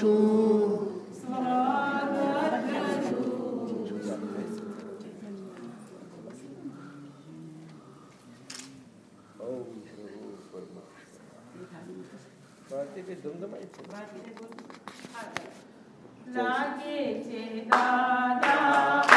છું લાગે છે દાદા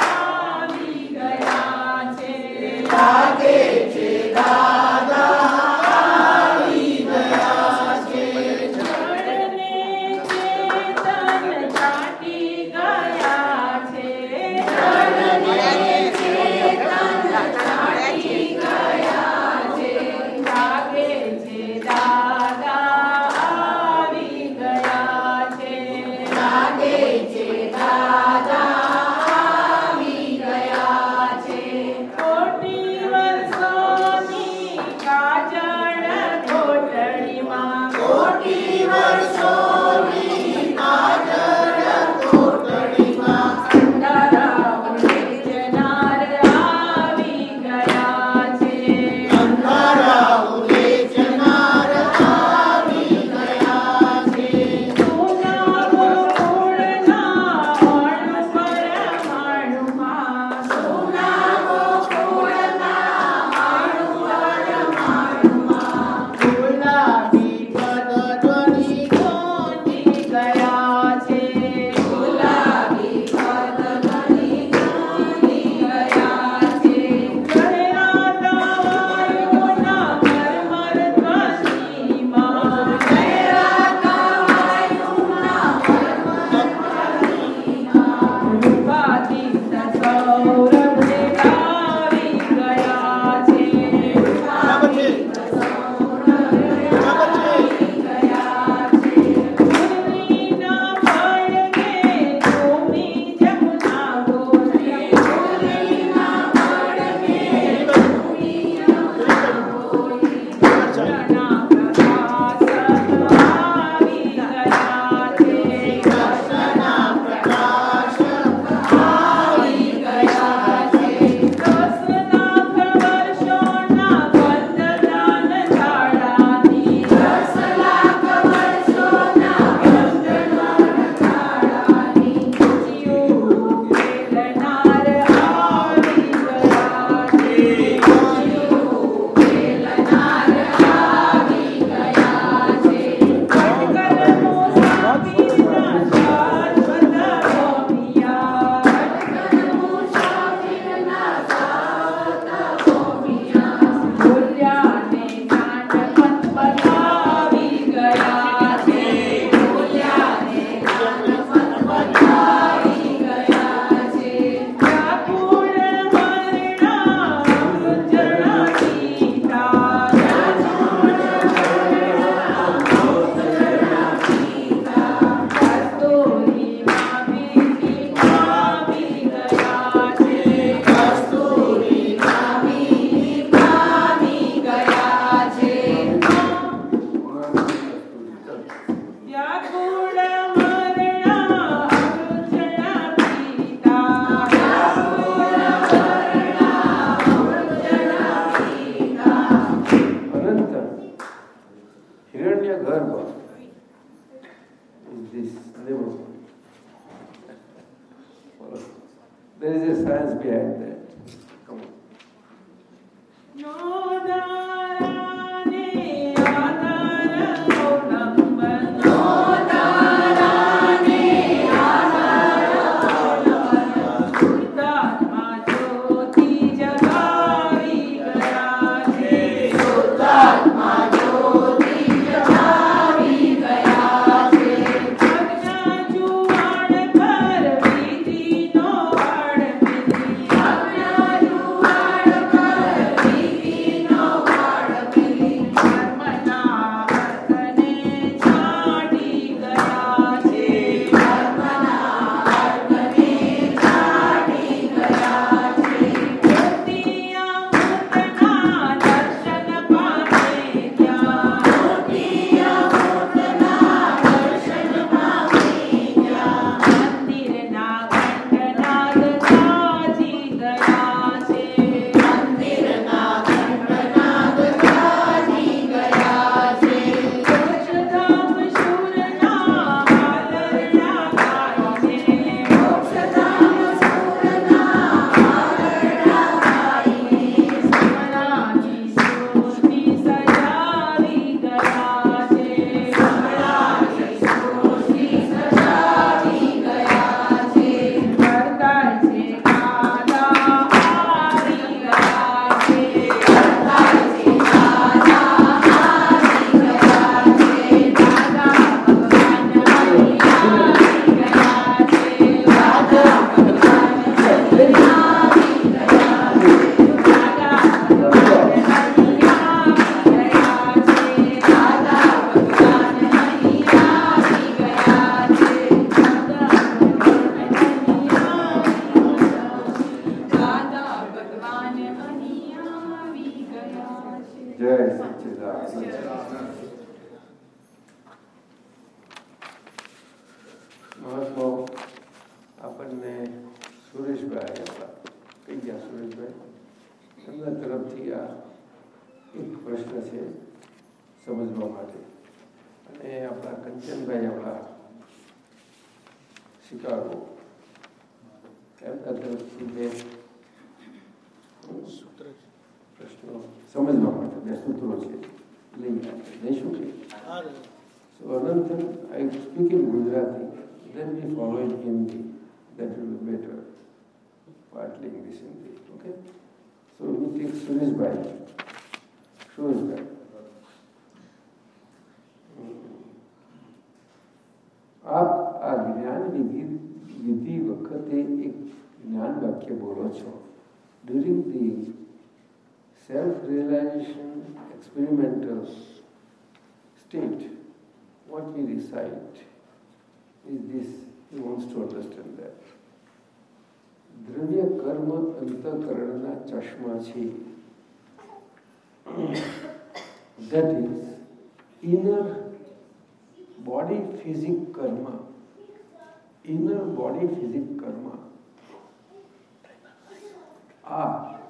Chicago. Cap atât Să mă zic, de sutruțe, linia, de șucă. So another thing, I speak in Gujarati, then we follow in Hindi. That will be better. Partly English, Hindi. Okay? So we take Suresh Bhai. Suresh Bhai. જ્ઞાન વાક્ય બોલો છો during the self realisation experimental state, what we recite is this, he wants to understand that. દ્રવ્ય કર્મ અંતકરણના ચશ્મા છે that is inner body physic karma inner body physic karma are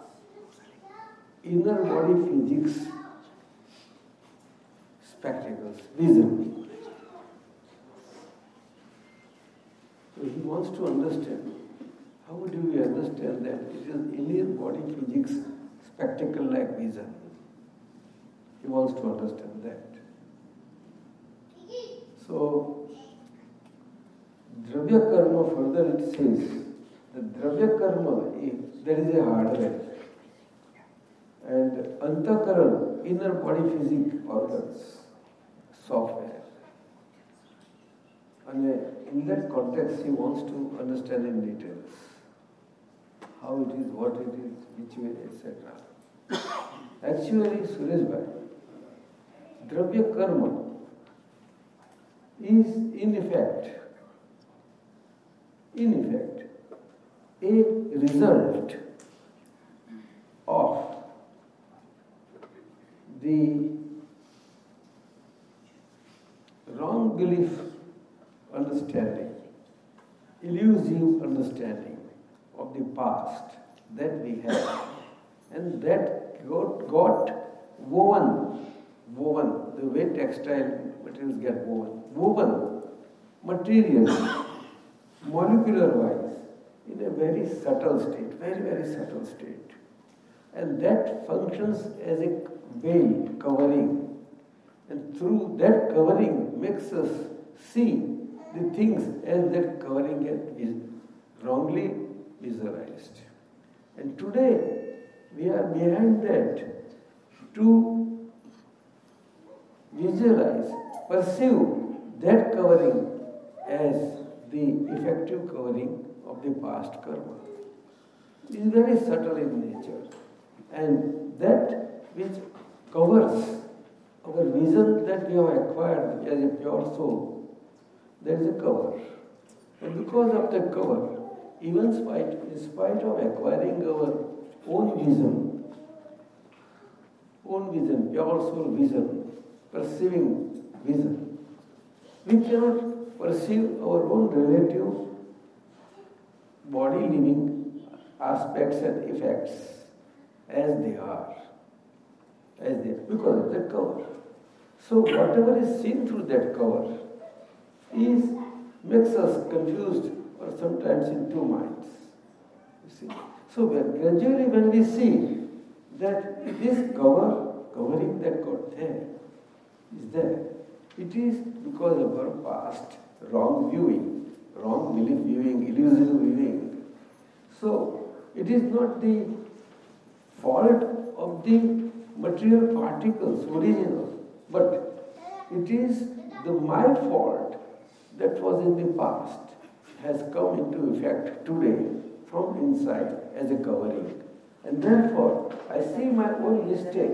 inner body physics spectacles, vision. So he wants to understand how do we understand that it is inner body physics spectacle like vision. He wants to understand that. So Dravya Karma further it says that Dravya Karma is, there is a hardware and Antakaran, inner body physic organs, software. And in that context, he wants to understand in details how it is, what it is, which way, etc. Actually, Suresh Bhai, Dravya Karma is in effect, in effect, a result of the wrong belief understanding, elusive understanding of the past that we have, and that got, got woven, woven, the way textile materials get woven, woven material, molecular wise, in a very subtle state, very, very subtle state. And that functions as a veil covering. And through that covering makes us see the things as that covering is wrongly visualized. And today we are behind that to visualize, perceive that covering as the effective covering of the past karma. It is very subtle in nature. And that which covers our vision that we have acquired as a pure soul, there is a cover. And because of that cover, even spite, in spite of acquiring our own vision, own vision, pure soul vision, perceiving vision, we cannot perceive our own relative body living aspects and effects as they are, as they because of that cover. So whatever is seen through that cover is makes us confused or sometimes in two minds. You see. So when, gradually when we see that this cover, covering that got there, is there. It is because of our past wrong viewing, wrong belief viewing, illusive viewing. So it is not the fault of the material particles, original, but it is the my fault that was in the past has come into effect today from inside as a covering. And therefore, I see my own mistake,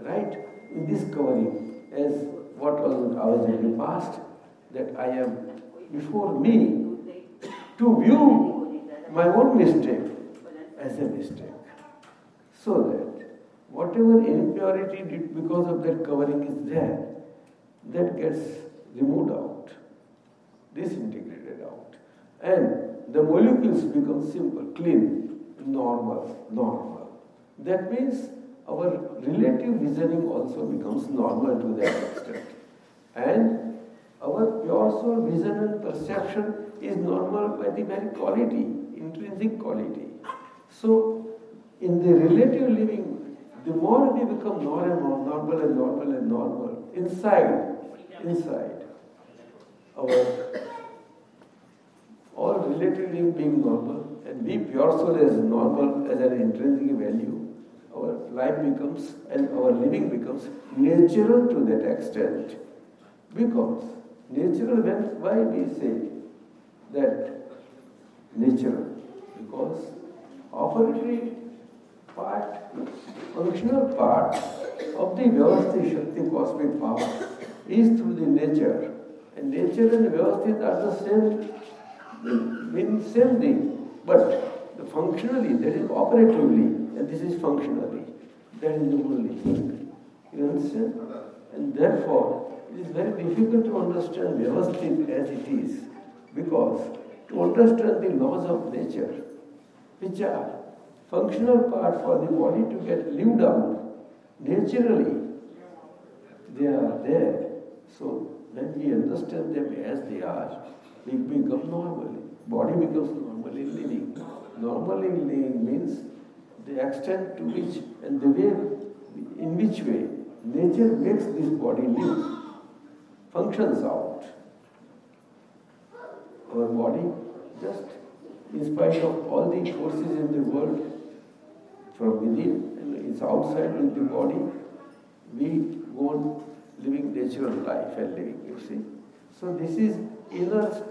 right, in this covering as what was I was in the past, that I am before me to view my own mistake as a mistake. So that whatever impurity did because of that covering is there, that gets removed out, disintegrated out. And the molecules become simple, clean, normal, normal. That means our relative visioning also becomes normal to that extent. And our pure soul vision and perception is normal by the very quality, intrinsic quality. So, in the relative living, the more we become normal, normal and normal and normal, inside, inside, our all relative living being normal, and we pure soul as normal as an intrinsic value, our life becomes and our living becomes natural to that extent. Because natural when why we say that natural? Because operatory part, functional part of the Vyavasthit Shakti cosmic power is through the nature. And nature and Vyavasthit are the same, mean same thing. But the functionally, that is operatively, and this is functionally, that is the only thing. You understand? And therefore, it is very difficult to understand Vyavasthit as it is. Because to understand the laws of nature, which are functional part for the body to get lived out naturally. They are there. So when we understand them as they are, we become normal. Body becomes normally living. Normally living means the extent to which and the way in which way nature makes this body live, functions out. Our body just in spite of all the forces in the world from within it's outside with the body, we go on living natural life and living, you see. So this is inner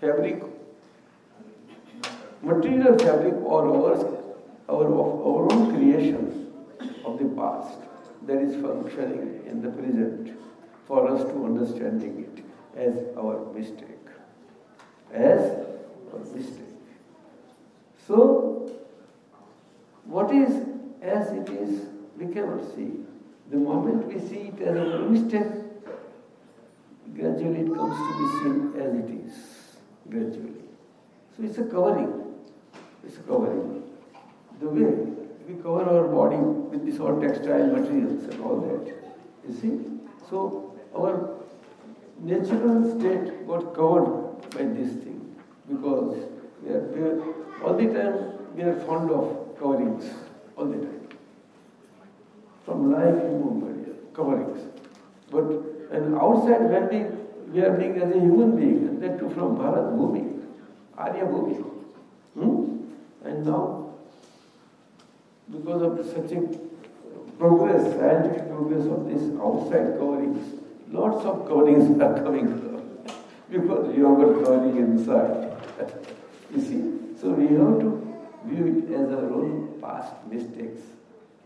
fabric, material fabric or ours, our, our own creation of the past that is functioning in the present for us to understanding it as our mistake. As our mistake. So, what is as it is, we cannot see. The moment we see it as a mistake, gradually it comes to be seen as it is. Gradually. So it's a covering. It's a covering. The way we cover our body with this all textile materials and all that. You see? So our natural state got covered by this thing because we are, we are all the time we are fond of coverings, all the time. From life immemorial, coverings. But and outside when we, we are being as a human being, and that too from Bharat Bhumi, Arya Bhumi. Hmm? And now, because of such a progress, scientific progress of this outside coverings, lots of coverings are coming because you are covering inside. you see? So we have to view it as our own past mistakes.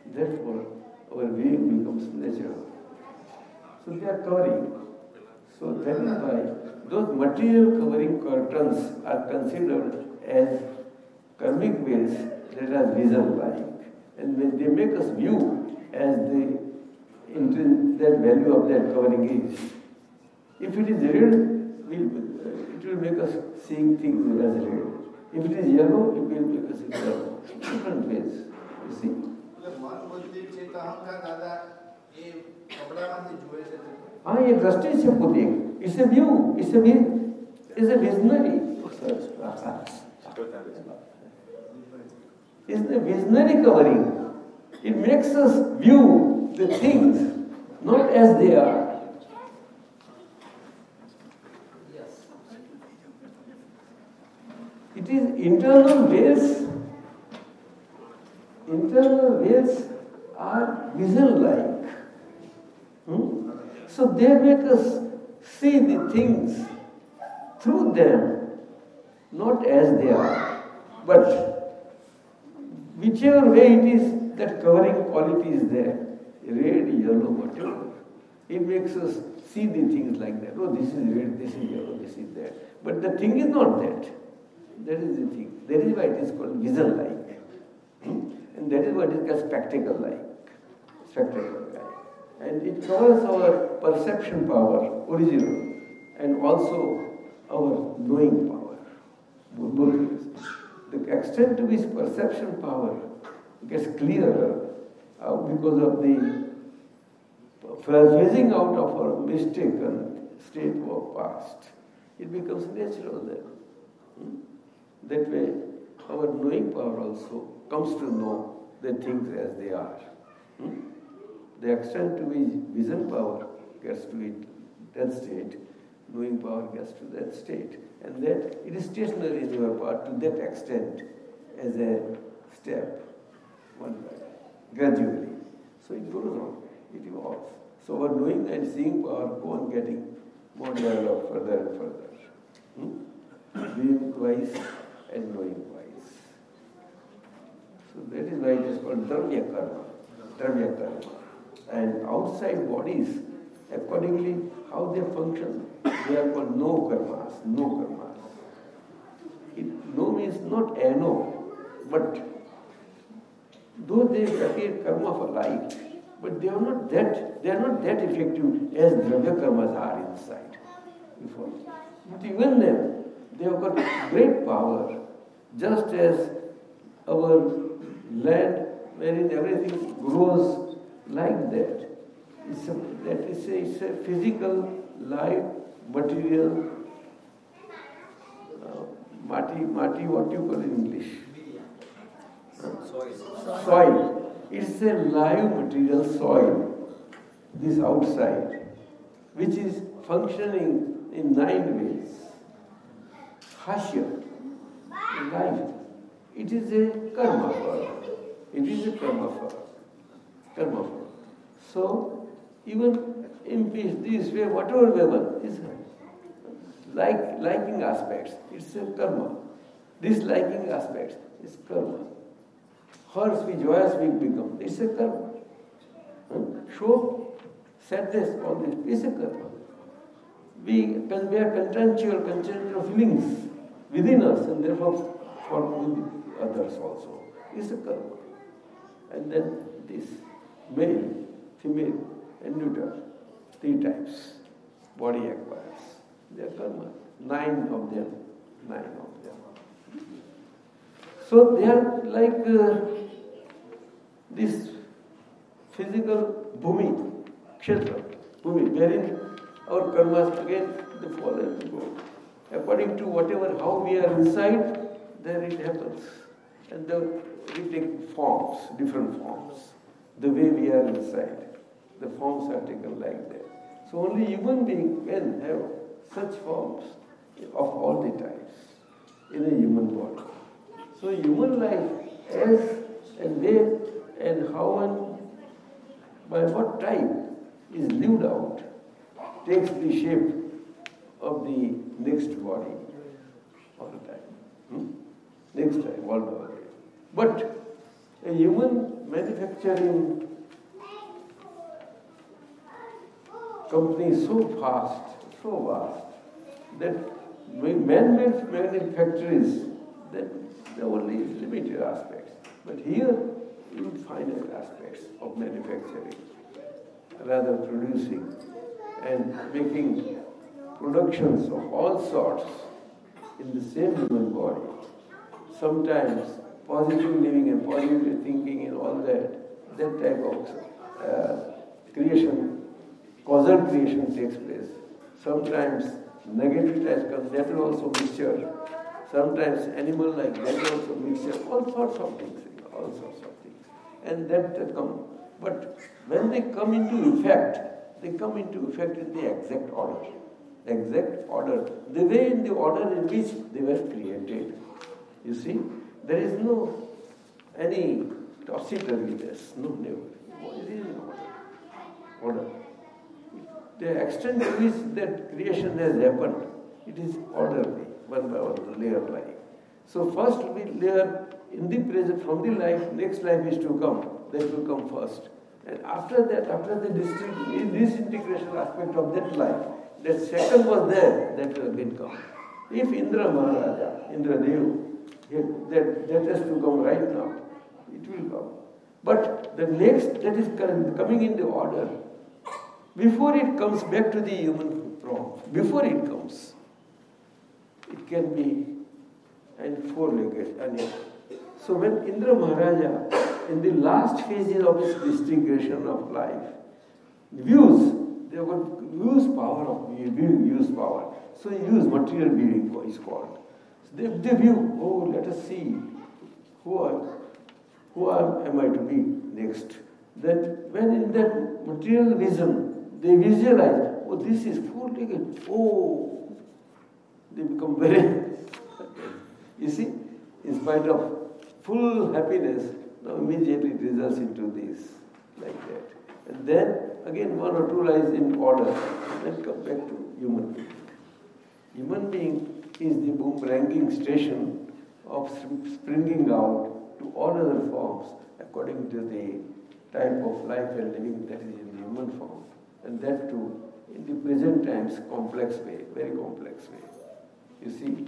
Therefore, our viewing becomes natural. So they are covering. So that is why those material covering curtains are considered as karmic veils that are vision-like. And when they make us view as the that value of that covering is. If it is real, it will make us seeing things as real. If it is yellow, it will be a yellow. Different ways. You see? हाँ ये दृष्टि से बुद्धि it's a view it's a is a visionary is the visionary covering. It makes us the things not as they are, It is internal veils. Internal veils are vision-like. Hmm? So they make us see the things through them, not as they are. But whichever way it is, that covering quality is there. Red, yellow, whatever. It makes us see the things like that. Oh, this is red, this is yellow, this is that. But the thing is not that. That is the thing. That is why it is called vision-like. Hmm? And that is what is called spectacle-like. Spectacle-like. And it covers our perception power, original, and also our knowing power. Both The extent to which perception power gets clearer uh, because of the phasing out of our mistaken state of past. It becomes natural then. Hmm? That way, our knowing power also comes to know the things as they are. Hmm? The extent to which vision power gets to it, that state, knowing power gets to that state. And that it is stationary in your part to that extent as a step, one by gradually. So it goes on, it evolves. So our knowing and seeing power go on getting more developed further and further. Hmm? Being wise and knowing wise. So that is why it is called Dravya Karma. Dravya Karma. And outside bodies, accordingly how they function, they are called no karmas, no karmas. It, no means not a no, but though they appear karma for life, but they are not that they are not that effective as dravya karmas are inside. Before. But even then, they have got great power, just as our land wherein everything grows like that. It's a, that is a, it's a physical, live, material, uh, mati, mati, what you call in English? Soil. Soil. It's a live material soil, this outside, which is functioning in nine ways. Hashya, life. It is a karma for It is a karma for Karma for So, even in this way, whatever weapon is like liking aspects, it's a karma. Disliking aspects is karma. Hers we joyous we become, it's a karma. Show sadness, all this, it's a karma. We, we are contemptual, contemptual feelings within us and therefore for others also. It's a karma. And then this male, female, and neuter, three types body acquires. They are karma. Nine of them. Nine of. So they are like uh, this physical bhumi, kshetra, bhumi, wherein our karmas again they fall and go. According to whatever how we are inside, there it happens. And the, we take forms, different forms, the way we are inside. The forms are taken like that. So only human being can have such forms of all the types in a human body. So human life as and where and how and by what type is lived out takes the shape of the next body all the time. Hmm? Next time, all the way. But a human manufacturing company is so fast, so vast, that man-made manufactories, that are only limited aspects. But here, you will find aspects of manufacturing, rather producing and making productions of all sorts in the same human body. Sometimes positive living and positive thinking and all that, that type of uh, creation, causal creation takes place. Sometimes negative types come, that is also be mixture. Sometimes animal like that also mixture, all sorts of things, all sorts of things. And that come. But when they come into effect, they come into effect in the exact order. The Exact order. The way in the order in which they were created. You see? There is no any topsy-turviness, no, never. It is order. Order. The extent to which that creation has happened, it is orderly, one by one, layer like. So first we layer in the present, from the life, next life is to come, that will come first. And after that, after the disintegration aspect of that life, that second was there, that will again come. If Indra Maharaja, Indra Dev, that, that has to come right now, it will come. But the next that is coming in the order, before it comes back to the human form, before it comes, can be and four-legged. And so when Indra Maharaja, in the last phases of his disintegration of life, views, they got views power of view, use power. So use material viewing is called. So they, they view, oh, let us see who are, who are, am I to be next. Then when in that material vision, they visualize, oh, this is four-legged, oh, they become very, you see, in spite of full happiness, now immediately it results into this, like that. And then again one or two lies in order, then come back to human being. Human being is the boomeranging station of springing out to all other forms according to the type of life and living that is in the human form. And that too, in the present times, complex way, very complex way. You see?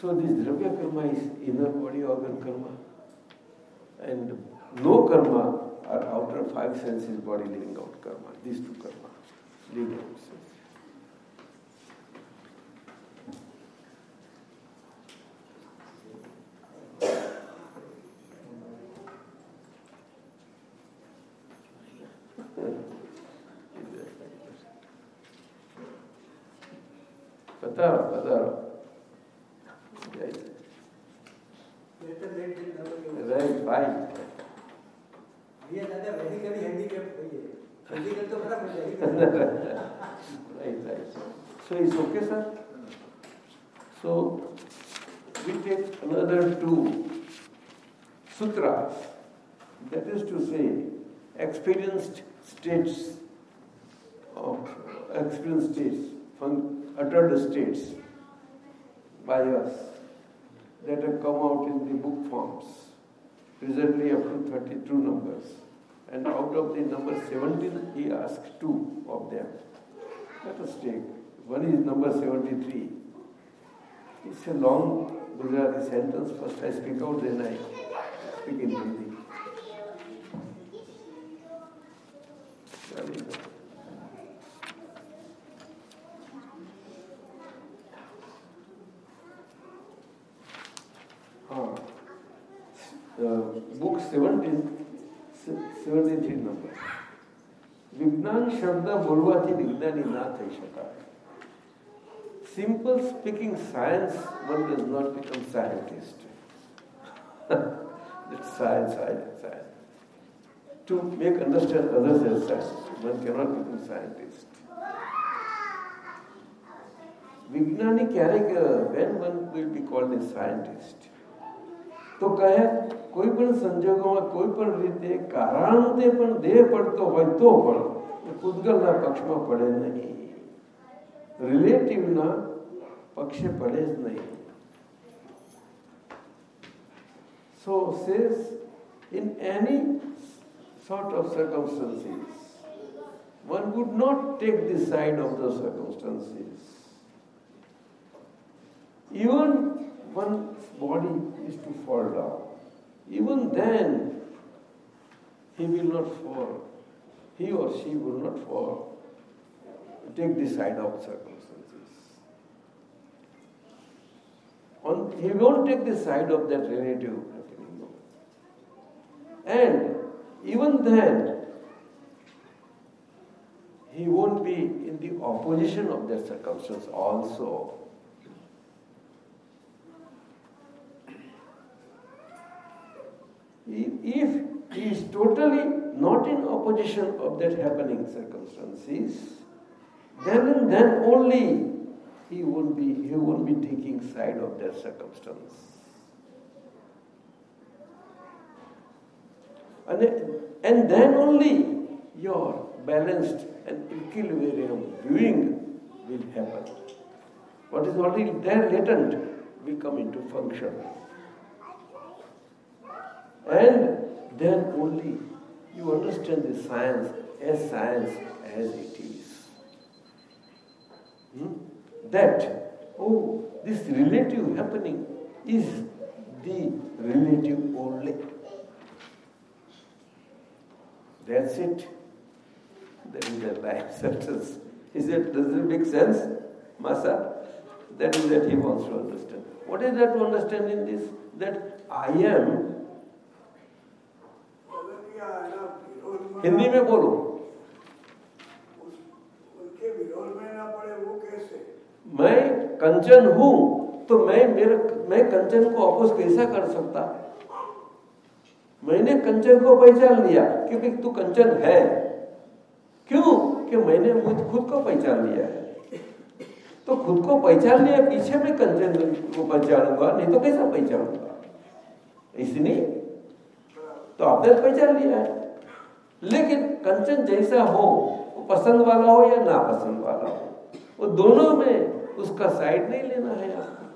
So this Dravya karma is inner body organ karma. And no karma are outer five senses body living out karma. These two karma. Living out sense. Forms, presently up to 32 numbers. And out of the number 17, he asked two of them. Let us take. One is number 73. It's a long Gujarati sentence. First I speak out, then I speak in Hindi. Seventy three number વિજ્ઞાન શબ્દ બોલવાથી વિજ્ઞાની ના થઈ શકાય simple speaking science one does not become scientist it's science science science to make understand others as science one cannot become scientist વિજ્ઞાની ક્યારેક when one will be called a scientist તો કહે કોઈ પણ સંજોગોમાં કોઈ પણ રીતે કારણતે પણ દેહ પડતો હોય તો પણ પૂતગલના પક્ષમાં પડે નહીં રિલેટિવના પક્ષે પડે જ નહીં So says in any sort of circumstances, one would not take the side of the circumstances. Even one's body is to fall down. Even then, he will not fall. He or she will not fall. Take the side of circumstances. On, he won't take the side of that relative And even then, he won't be in the opposition of that circumstance also. If he is totally not in opposition of that happening circumstances, then and then only he won't be he won't be taking side of that circumstance. And, and then only your balanced and equilibrium viewing will happen. What is already there latent will come into function. And then only you understand the science as science as it is. Hmm? That, oh, this relative happening is the relative only. That's it. That is the life sentence. Is it, does it make sense, Masa? That is that he wants to understand. What is that to understand in this? That I am Hindi में बोलो। उसके विरोध में ना पड़े वो कैसे? मैं कंचन हूँ तो मैं मेरे मैं कंचन को अपोज कैसा कर सकता? मैंने कंचन को पहचान लिया क्योंकि तू कंचन है। क्यों? कि मैंने मुझ खुद को पहचान लिया है। तो खुद को पहचान लिया पीछे मैं कंचन को पहचानूँगा नहीं तो कैसा पहचानूँगा? इसलिए तो आपने तो पहचान लिया है। लेकिन कंचन जैसा हो, वो पसंद वाला हो या नापसंद वाला हो, वो दोनों में उसका साइड नहीं लेना है आपको।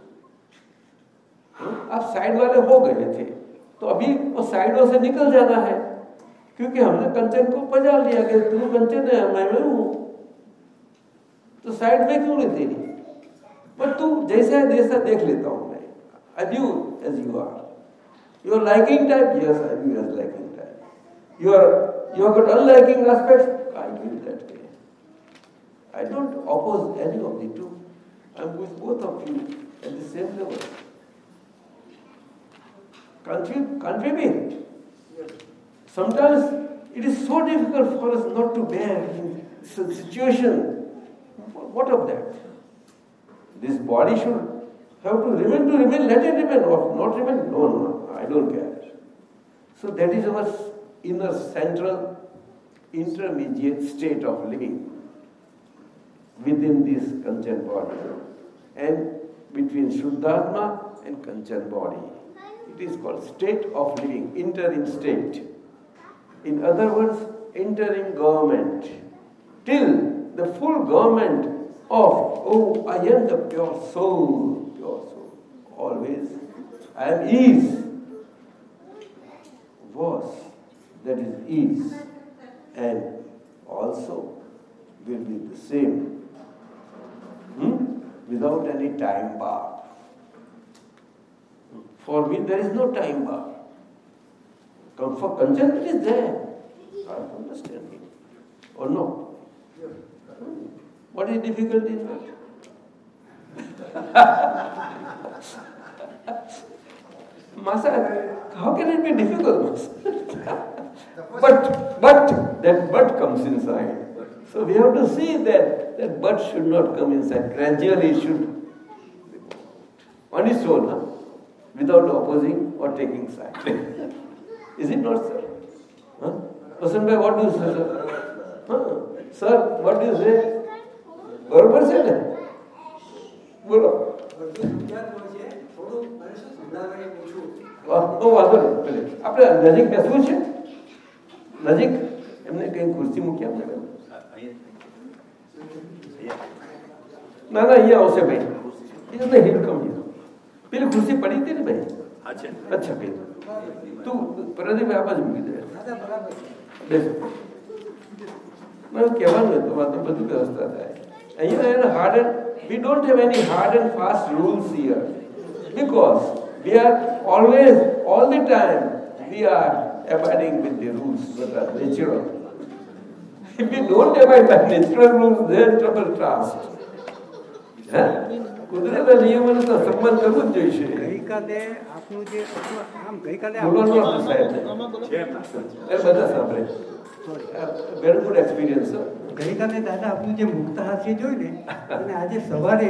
हाँ? आप साइड वाले हो गए थे तो अभी वो साइडों से निकल जाना है, क्योंकि हमने कंचन को पहचान लिया, कि तू कंचन है, मैं मैं हूँ। तो साइड में क्यों नहीं पर तू जैसा है, जैसा देख लेता हूँ मैं। As you as you are you are liking type yes I you as liking type you You have got unliking aspects, I give that way. I don't oppose any of the two. I'm with both of you at the same level. Can't you, can't you be? Yes. Sometimes it is so difficult for us not to bear in such situation. What of that? This body should have to remain to remain, let it remain, or not remain, no, no, no, I don't care. So that is our inner central intermediate state of living within this Kanchan body and between Shuddhatma and Kanchan body. It is called state of living, interim state. In other words, interim government. Till the full government of, oh, I am the pure soul, pure soul. Always, I am ease. Was, that is ease. And also will be the same hmm? without any time bar. For me, there is no time bar. For it is there. I understand it. Or no? What is difficult in that? Masa, how can it be difficult? but, but, that but comes inside. So we have to see that that but should not come inside. Gradually it should on its own, huh? without opposing or taking side. Is it not, sir? Huh? Vasan bhai, what do you say, sir? Huh? Sir, what do you say? બરોબર છે ને બોલો બધું સમજાતું હોય છે થોડું મને શું સમજાવે એ પૂછું તો વાંધો નહીં ભલે આપણે નજીક બેસવું છે નજીક એમને કઈ ખુરશી મૂકી આપણે ના ના અહીંયા આવશે ભાઈ એ તો હિલ કમ પેલી ખુરશી પડી હતી ને ભાઈ અચ્છા ભાઈ તું પ્રદીપ આ બાજુ મૂકી દે દાદા બરાબર છે બેસો મારે કહેવાનું હતું વાતો બધું વ્યવસ્થા થાય અહીંયા એને hard and we don't have any hard and fast rules here because we are always all the time we are abiding with the rules that are natural. If we don't abide by natural rules, then trouble trust. હે? કુદરતના નિયમોનું તો સન્માન કરવું જ જોઈશે ગઈકાલે આપનું જે આમ ગઈકાલે બોલો આપણું નો સાહેબ એ બધા સાંભળે વેરી ગુડ એક્સપિરિયન્સ ગઈકાલે દાદા આપનું જે મુક્ત હાસ્ય જોયું ને અને આજે સવારે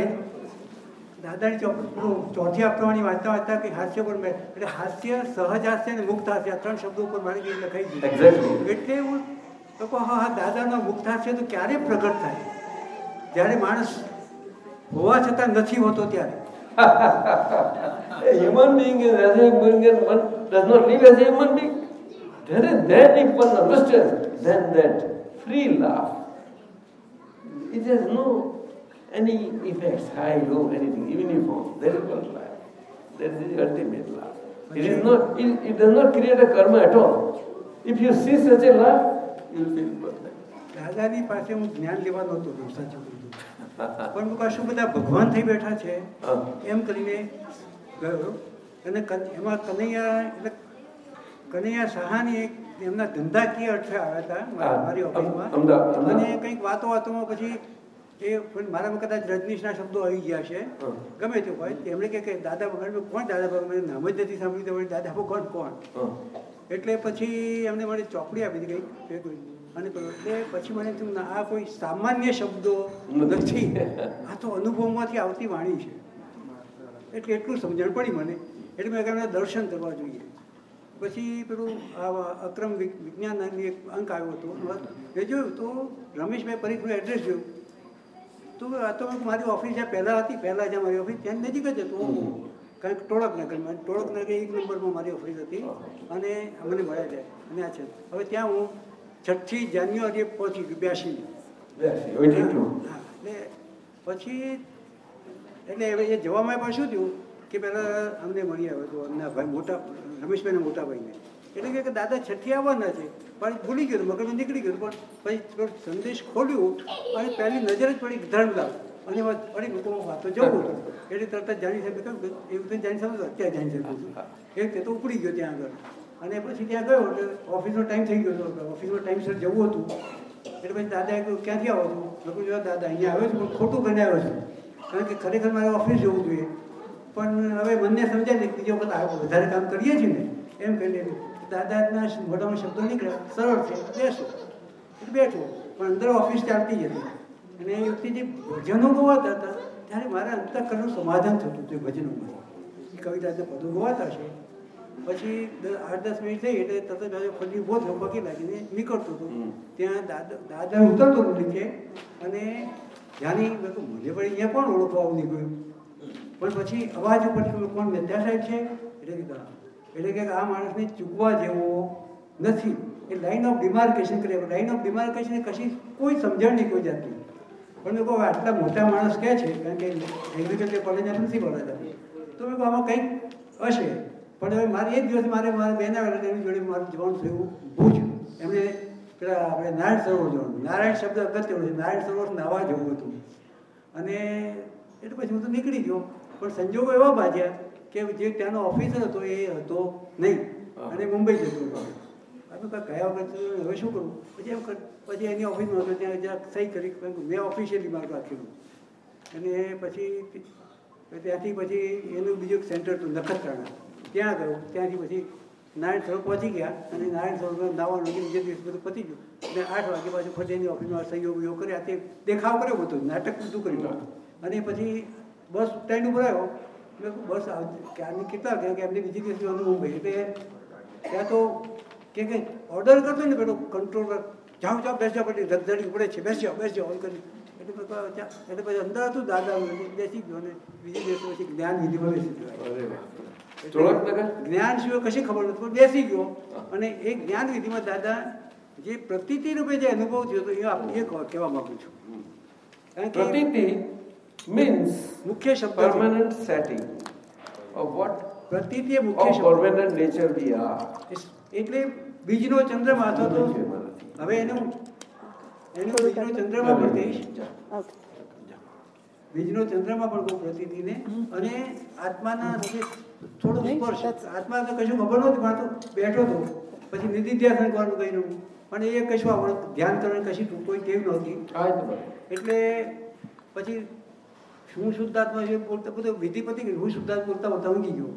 દાદાની ચો પેલું ચોથી આપવાની વાંચતા વાંચતા કે હાસ્ય પર મેં એટલે હાસ્ય સહજ હાસ્ય અને મુક્ત હાસ્ય આ ત્રણ શબ્દો ઉપર મારી ગઈ લખાઈ દીધું એક્ઝેક્ટલી એટલે એવું તો કહો હા હા દાદાનો મુક્ત હાસ્ય તો ક્યારે પ્રગટ થાય જ્યારે માણસ હોવા છતાં નથી હોતો ત્યારે A human being is as a human being, one does not live as a human being. Then, then if one understands, then that free laugh, it has no any effects, high, low, anything, uniform. that is not life. That is the ultimate love. It is not, it, it does not create a karma at all. If you see such a love, you will feel perfect. દાદાની પાસે હું જ્ઞાન લેવા નહોતો ગયો સાચું કીધું પણ હું કશું બધા ભગવાન થઈ બેઠા છે એમ કરીને ગયો અને એમાં કનૈયા એટલે કનૈયા સહાની એક એમના ધંધાકીય અર્થે આવ્યા હતા મારી ઓફિસમાં અને કંઈક વાતો વાતોમાં પછી એ પણ મારામાં કદાચ રજનીશના શબ્દો આવી ગયા છે. ગમે તે હોય એમણે કહે કે દાદા ભગવાન કોણ? દાદા ભગવાન મેં નામ જ નથી સાંભળ્યું તો વળી દાદા ભગવાન કોણ? એટલે પછી એમને મને ચોપડી આપી હતી કંઈક. અને એટલે પછી મને થયું આ કોઈ સામાન્ય શબ્દો નથી. આ તો અનુભવમાંથી આવતી વાણી છે. એટલે એટલું સમજણ પડી મને. એટલે મેં કહ્યું દર્શન કરવા જોઈએ. પછી પેલું આ અક્રમ વિજ્ઞાન એક અંક આવ્યો હતો એ જોયું તો રમેશભાઈ પરીખનું એડ્રેસ જોયું. તો આ તો મારી ઓફિસ જ્યાં પહેલાં હતી પહેલાં જ્યાં મારી ઓફિસ ત્યાં નજીક જ હતું. કારણ કે ટોળકનગરમાં ટોળકનગર એક નંબરમાં મારી ઓફિસ હતી અને મને મળ્યા છે અને આ છે. હવે ત્યાં હું છઠ્ઠી જાન્યુઆરીએ પહોંચી ગયું બ્યાસી હા, એટલે પછી એટલે હવે એ જવામાં પણ શું થયું કે પહેલાં અમને મળી આવ્યો હતો એમના ભાઈ મોટા રમેશભાઈના મોટા ભાઈને એટલે કે દાદા છઠ્ઠી આવવાના છે. પણ ભૂલી ગયો, મગજમાં નીકળી ગયું, પણ પછી પેલો સંદેશ ખોલ્યું અને પહેલી નજર જ પડી ધર્મલાલ અને એમાં પડી લોકો વાતો જવું હતું. એટલે તરત જ જાણી શકે એ બધું જાણી શકું અત્યારે જાણી શકું છું એ તો ઉપડી ગયો ત્યાં આગળ. અને પછી ત્યાં ગયો, એટલે ઓફિસનો ટાઈમ થઈ ગયો હતો ઓફિસમાં ટાઈમસર જવું હતું. એટલે પછી દાદાએ કહ્યું, ક્યાંથી આવો છો? લોકો જોવા દાદા અહીંયા આવ્યો છું, પણ ખોટું કરીને આવ્યો છું. કારણ કે ખરેખર મારે ઓફિસ જવું જોઈએ. પણ હવે મને સમજાય ને બીજો વખત વધારે કામ કરીએ છીએ ને, એમ કહીને દાદાના મોઢામાં શબ્દો નીકળ્યા સરળ છે બેસો. એટલે બેઠો. પણ અંદર ઓફિસ ચાલતી જ હતી. અને એ વખતે જે ભજનો ગવાતા હતા ત્યારે મારા અંતઃકરણનું સમાધાન થતું હતું એ ભજનોમાં એ કવિતા જે પદો ગવાતા છે પછી આઠ દસ મિનિટ થઈ એટલે તરત જ ફરી બહુ પગે લાગીને નીકળતું હતું. ત્યાં દાદા દાદા ઉતરતો હતો નીચે અને જાની મેં તો મને પણ અહીંયા કોણ ઓળખવા આવું નીકળ્યું? પણ પછી અવાજ ઉપરથી કોણ મેં ત્યાં સાહેબ છે? એટલે કીધું. એટલે કે આ માણસને ચૂકવા જેવો નથી. એ લાઈન ઓફ ડિમાર્કેશન કરે. લાઇન ઓફ ડિમાર્કેશન કશી કોઈ સમજણ નહીં કોઈ જાતની. પણ મેં કહું આટલા મોટા માણસ કહે છે, કારણ કે એગ્રીકલ્ચર કોલેજ પ્રિન્સિપલ હતા તો મેં કહું આમાં કંઈક હશે. પણ હવે મારે એક દિવસ મારે મારા બેન આવેલા એની જોડે મારું જવાનું થયું ભૂજ. એમણે પેલા આપણે નારાયણ સરોવર જવાનું નારાયણ શબ્દ અગત્યનો છે. નારાયણ સરોવર નાવા જવું હતું. અને એટલે પછી હું તો નીકળી ગયો. પણ સંજોગો એવા બાજ્યા કે જે ત્યાંનો ઓફિસર હતો એ હતો નહીં. અને મુંબઈ જતો હતો અમે કાંઈ ગયા વખત હવે શું કરું? પછી એમ પછી એની ઓફિસમાં હતો ત્યાં જરાક સહી કરી મેં ઓફિશિયલી માર્ક રાખેલું અને પછી ત્યાંથી પછી એનું બીજું એક સેન્ટર હતું નખત્રાણા. ત્યાં ગયો. ત્યાંથી પછી નારાયણ સરોવર પહોંચી ગયા અને નારાયણ સરોવરમાં નાવાનું બીજે દિવસ બધું પતી ગયું. અને આઠ વાગે પાછું ફરી એની ઓફિસમાં સહયોગ યોગ કર્યા. તે દેખાવ કર્યો બધું નાટક બધું કર્યું. અને પછી બસ સ્ટેન્ડ ઉપર આવ્યો. કીધું બસ ક્યારની કેટલા વાગ્યા કે એમની બીજી દિવસ મુંબઈ એટલે ત્યાં તો કે કે ઓર્ડર કરતો ને પેલો કંટ્રોલર જાઓ જાઓ બેસજો પછી ધગધડી ઉપડે છે બેસ બેસજો બેસ જાઓ એમ કરી. એટલે ત્યાં એટલે પછી અંદર હતું દાદા એટલે બેસી ગયો ને બીજી દિવસ પછી જ્ઞાન વિધિમાં બેસી ગયો જ્ઞાન સિવાય કશી ખબર નથી પણ બેસી ગયો. અને એ જ્ઞાન વિધિમાં દાદા જે પ્રતીતિ રૂપે જે અનુભવ થયો હતો એ કહેવા માગું છું. કારણ કે Pratiti means મુખ્ય શબ્દ છે. permanent setting of what પ્રતીતિ એ મુખ્ય of શબ્દ permanent nature we are. એટલે બીજનો ચંદ્રમા અથવા તો હવે એનું એનું બીજનો ચંદ્રમા પણ કહીશ બીજનો ચંદ્રમા પણ કહું પ્રતિથિને અને આત્માના જે થોડો સ્પર્શ આત્મા તો કશું ખબર નહોતી પણ આ તો બેઠો હતો પછી નિધિધ્યાસન કરવાનું કહ્યું પણ એ કશું આપણે ધ્યાન કરવાની કશી કોઈ ટેવ નહોતી આ જ બરાબર. એટલે પછી હું શુદ્ધાત્મા છું બોલતા બધું વિધિપતિ હું શુદ્ધાત્મા બોલતા બોલતા ઊંઘી ગયો.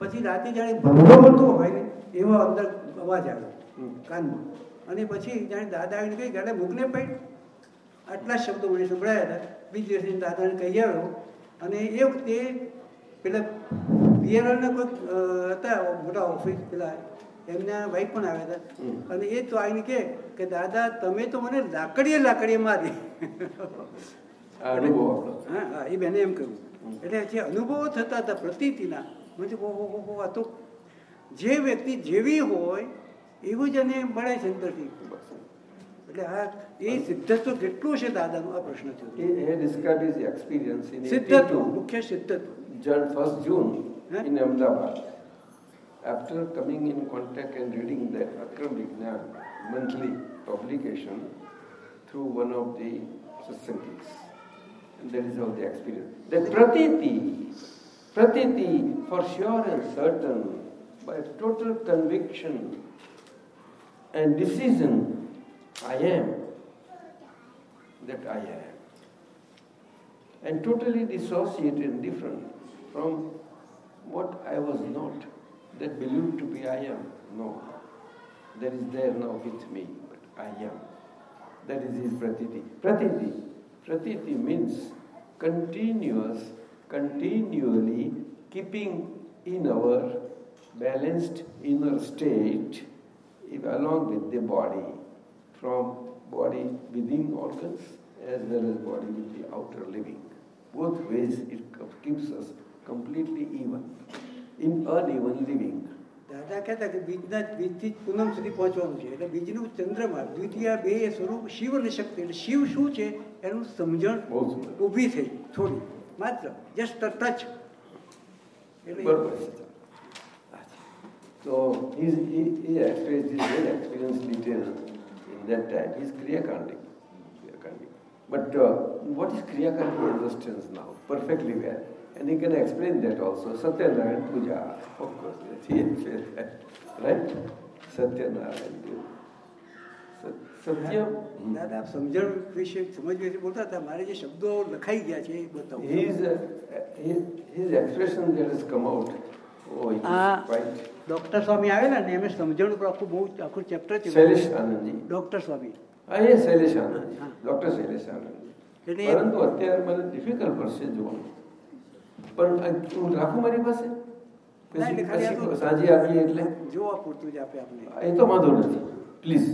પછી રાતે જાણે ભંગો મળતો હોય ને એવો અંદર અવાજ આવ્યો કાનમાં. અને પછી જાણે દાદા આવીને કહી ગાડે મૂકને પડી. આટલા શબ્દો મને સંભળાયા હતા. બીજે દિવસે દાદાને કહી આવ્યો. અને એ વખતે પેલા કોઈક અ, હતા મોટા ઓફિસ પેલા એમના વાઈફ પણ આવ્યા હતા. અને એ તો આવીને કહે કે દાદા તમે તો મને લાકડીએ લાકડીએ મારી. અનુભવ આપણો. હા હા એ બેને એમ કહ્યું એટલે જે અનુભવો થતા હતા પ્રતીતિના મને તો ઓહો હો હો આ તો જે વ્યક્તિ જેવી હોય એવું જ એને મળે છે અંદરથી એટલે આ એ સિદ્ધત્વ કેટલું છે દાદાનો આ પ્રશ્ન થયો He he described his experience in સિદ્ધત્વ 82, મુખ્ય સિદ્ધત્વ Jan- 1st June Huh? in Ahmedabad. After coming in contact and reading that Akram Vignan monthly publication through one of the satsangis. That is all the experience. The pratiti, pratiti for sure and certain, by total conviction and decision, I am that I am. and totally dissociated and different from what I was not, that believed to be I am. No. That is there now with me, but I am. That is his pratiti. Pratiti. Pratiti means continuous, continually keeping in our balanced inner state along with the body from body within organs as well as body with the outer living. Both ways it keeps us completely even in uneven living. દાદા કહેતા કે બીજના બીજથી જ પૂનમ સુધી પહોંચવાનું છે એટલે બીજનું ચંદ્રમા દ્વિતીય બે એ સ્વરૂપ શિવની શક્તિ એટલે શિવ શું છે એનું સમજણ બહુ સુંદર. ઊભી થઈ થોડી માત્ર જસ્ટ ટચ એટલે બરોબર છે. So he's, he, he expressed his well experienced detail in that time. He's Kriyakandi. Kriyakandi. But uh, what is Kriyakandi he understands now perfectly well. And he can explain that also. Satyanarayan Puja, of course. Yes, he explains that. Right? Satyanarayan. Sat- Satyam. દાદા આપ સમજણ વિશે સમજ વિશે બોલતા હતા મારે જે શબ્દો લખાઈ ગયા છે એ બતાવું His, uh, his, his expression that has come out, oh, it is Ah. quite. Doctor Swami આવેલા ને એમણે સમજણ ઉપર આખું બહુ આખું ચેપ્ટર છે શૈલેષ આનંદજી ડોક્ટર સ્વામી હા એ શૈલેષ આનંદજી ડૉક્ટર શૈલેષ આનંદજી એટલે એ- પરંતુ અત્યારે મને ડિફિકલ્ટ પડશે જોવાનું પણ આ હું રાખું મારી પાસે ના, એટલે પછી ખાલી આ પછી તો- સાંજે આવીએ એટલે જોવા પૂરતું જ આપે આપને એ તો વાંધો નથી પ્લીઝ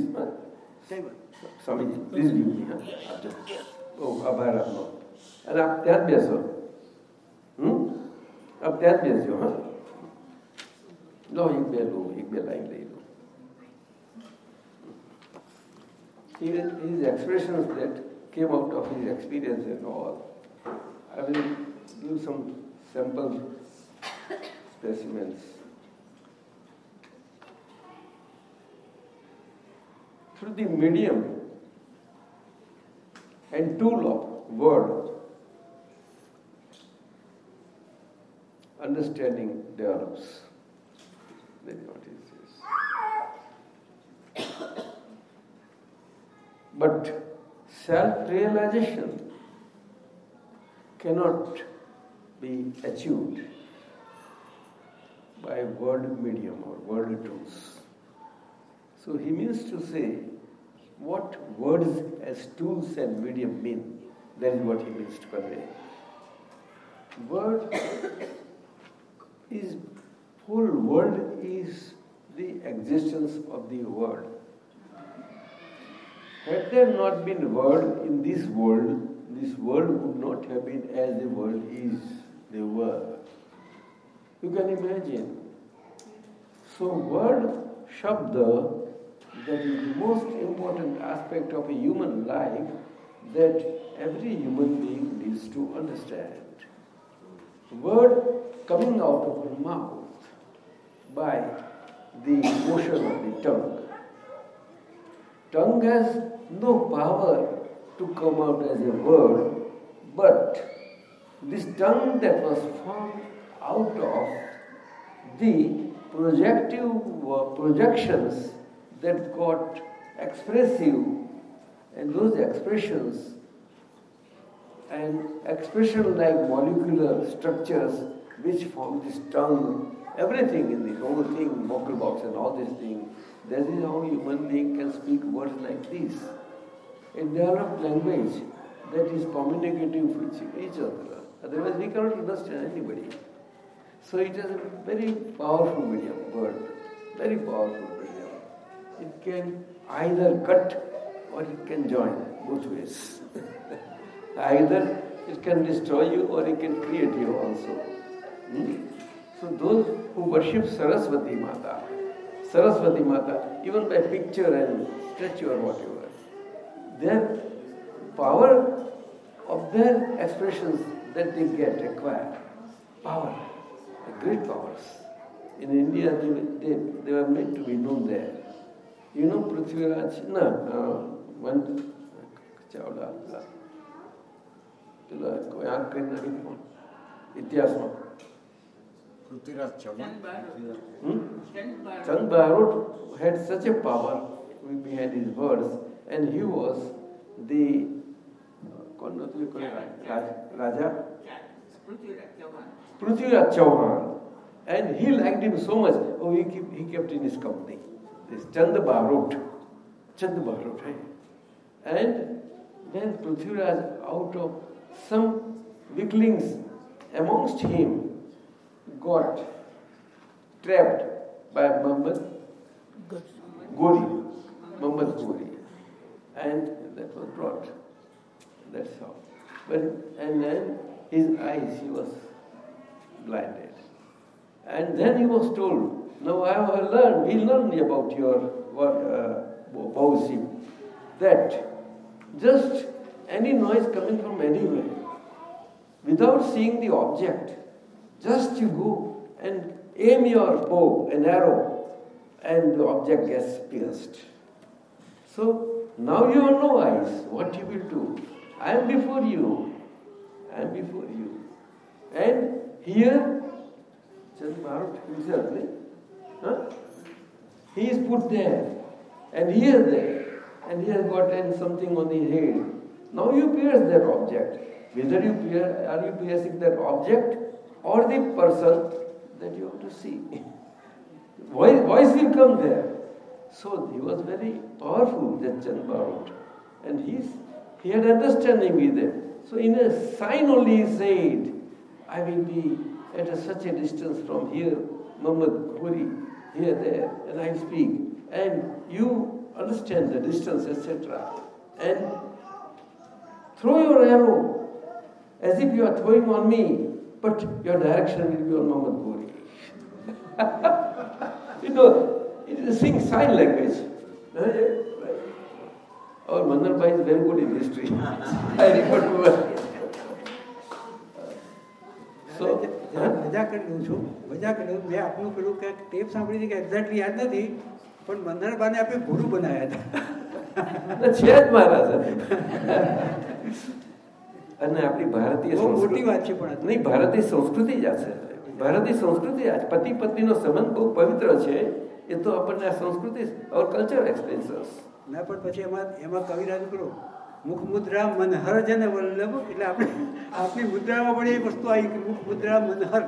કઈ વાત સ્વામીજી પ્લીઝ ગીવ મી હા આપજો બહુ આભાર આપનો અને આપ ત્યાં જ બેસો હમ આપ ત્યાં જ બેસજો હા લો એક બે લો એક બે લાઈન લઈ લો his, his expressions that came out of his experience and all. I will give some sample specimens. Through the medium and tool of word, understanding develops. Is what he says. But self realization cannot be achieved by word medium or word tools. So he means to say what words as tools and medium mean. That is what he means to convey. Word is whole world is the existence of the word. Had there not been word in this world, this world would not have been as the world is, the word. You can imagine. So word, shabda, that is the most important aspect of a human life that every human being needs to understand. Word coming out of the mouth by the motion of the tongue. Tongue has no power to come out as a word, but this tongue that was formed out of the projective uh, projections that got expressive, and those expressions and expression like molecular structures which form this tongue, everything in the whole thing, vocal box and all these things, that is how human being can speak words like this. A developed language that is communicative with each other. Otherwise we cannot understand anybody. So it is a very powerful medium, word. Very powerful medium. It can either cut or it can join, both ways. either it can destroy you or it can create you also. Hmm? So those who worship Saraswati Mata, Saraswati Mata, even by picture and statue or whatever, their power of their expressions that they get acquire power, great powers. In India, they, they, they were meant to be known there. You know Prithviraj? No, no. One Chawla, कोई आंख कहीं ना भी कौन इतिहास Chand hmm? had such a power behind his words and he was the कौन नौतवी कौन राज, राजा Prithviraj Chauhan and he liked him so much oh he kept, he kept in his company this chand barut chand barut hai and then prithviraj out of some weaklings amongst him got trapped by Muhammad Gori Muhammad Gori and that was brought That's all. But, and then his eyes, he was blinded. And then he was told, now I have learned, we learned about your what, uh, Bausim, that just any noise coming from anywhere, without seeing the object, just you go and aim your bow, an arrow, and the object gets pierced. So now you have no eyes, what you will do? I am before you. I am before you. And here, Chand Maharaj himself, eh? huh? he is put there, and he is there, and he has gotten something on his head. Now you pierce that object. Whether you pierce, are you piercing that object or the person that you have to see. Voice, voice will come there. So he was very powerful, that Chand Maharaj. And he's, he had understanding with them. So in a sign only he said, I will be at a, such a distance from here, Muhammad Khuri, here, there, and I speak. And you understand the distance, etc. And throw your arrow as if you are throwing on me, but your direction will be on Muhammad Khuri. you know, it is a sign language. Uh, Our Manar Bhai is very good in history. I refer to her. So, જરા મજા કરી દઉં છું મજા કરી દઉં મેં આપનું પેલું કંઈક ટેપ સાંભળી હતી કે એક્ઝેક્ટલી યાદ નથી પણ બંધારણબાને આપણે ગુરુ બનાવ્યા હતા છે જ મહારાજ અને આપણી ભારતીય બહુ મોટી સંસ્કૃતિ વાત છે પણ આ. નહીં ભારતીય સંસ્કૃતિ જ આ છે ભારતીય સંસ્કૃતિ આ પતિ પત્નીનો સંબંધ બહુ પવિત્ર છે એ તો આપણને આ સંસ્કૃતિ ઓર કલ્ચર એક્સપેન્સર્સ ના પણ પછી એમાં એમાં કવિરાજ કરો મુખ મુદ્રા મનહર જને વલ્લભ એટલે આપણે આપણી મુદ્રામાં પણ એ વસ્તુ આવી કે મુખ મુદ્રા મનહર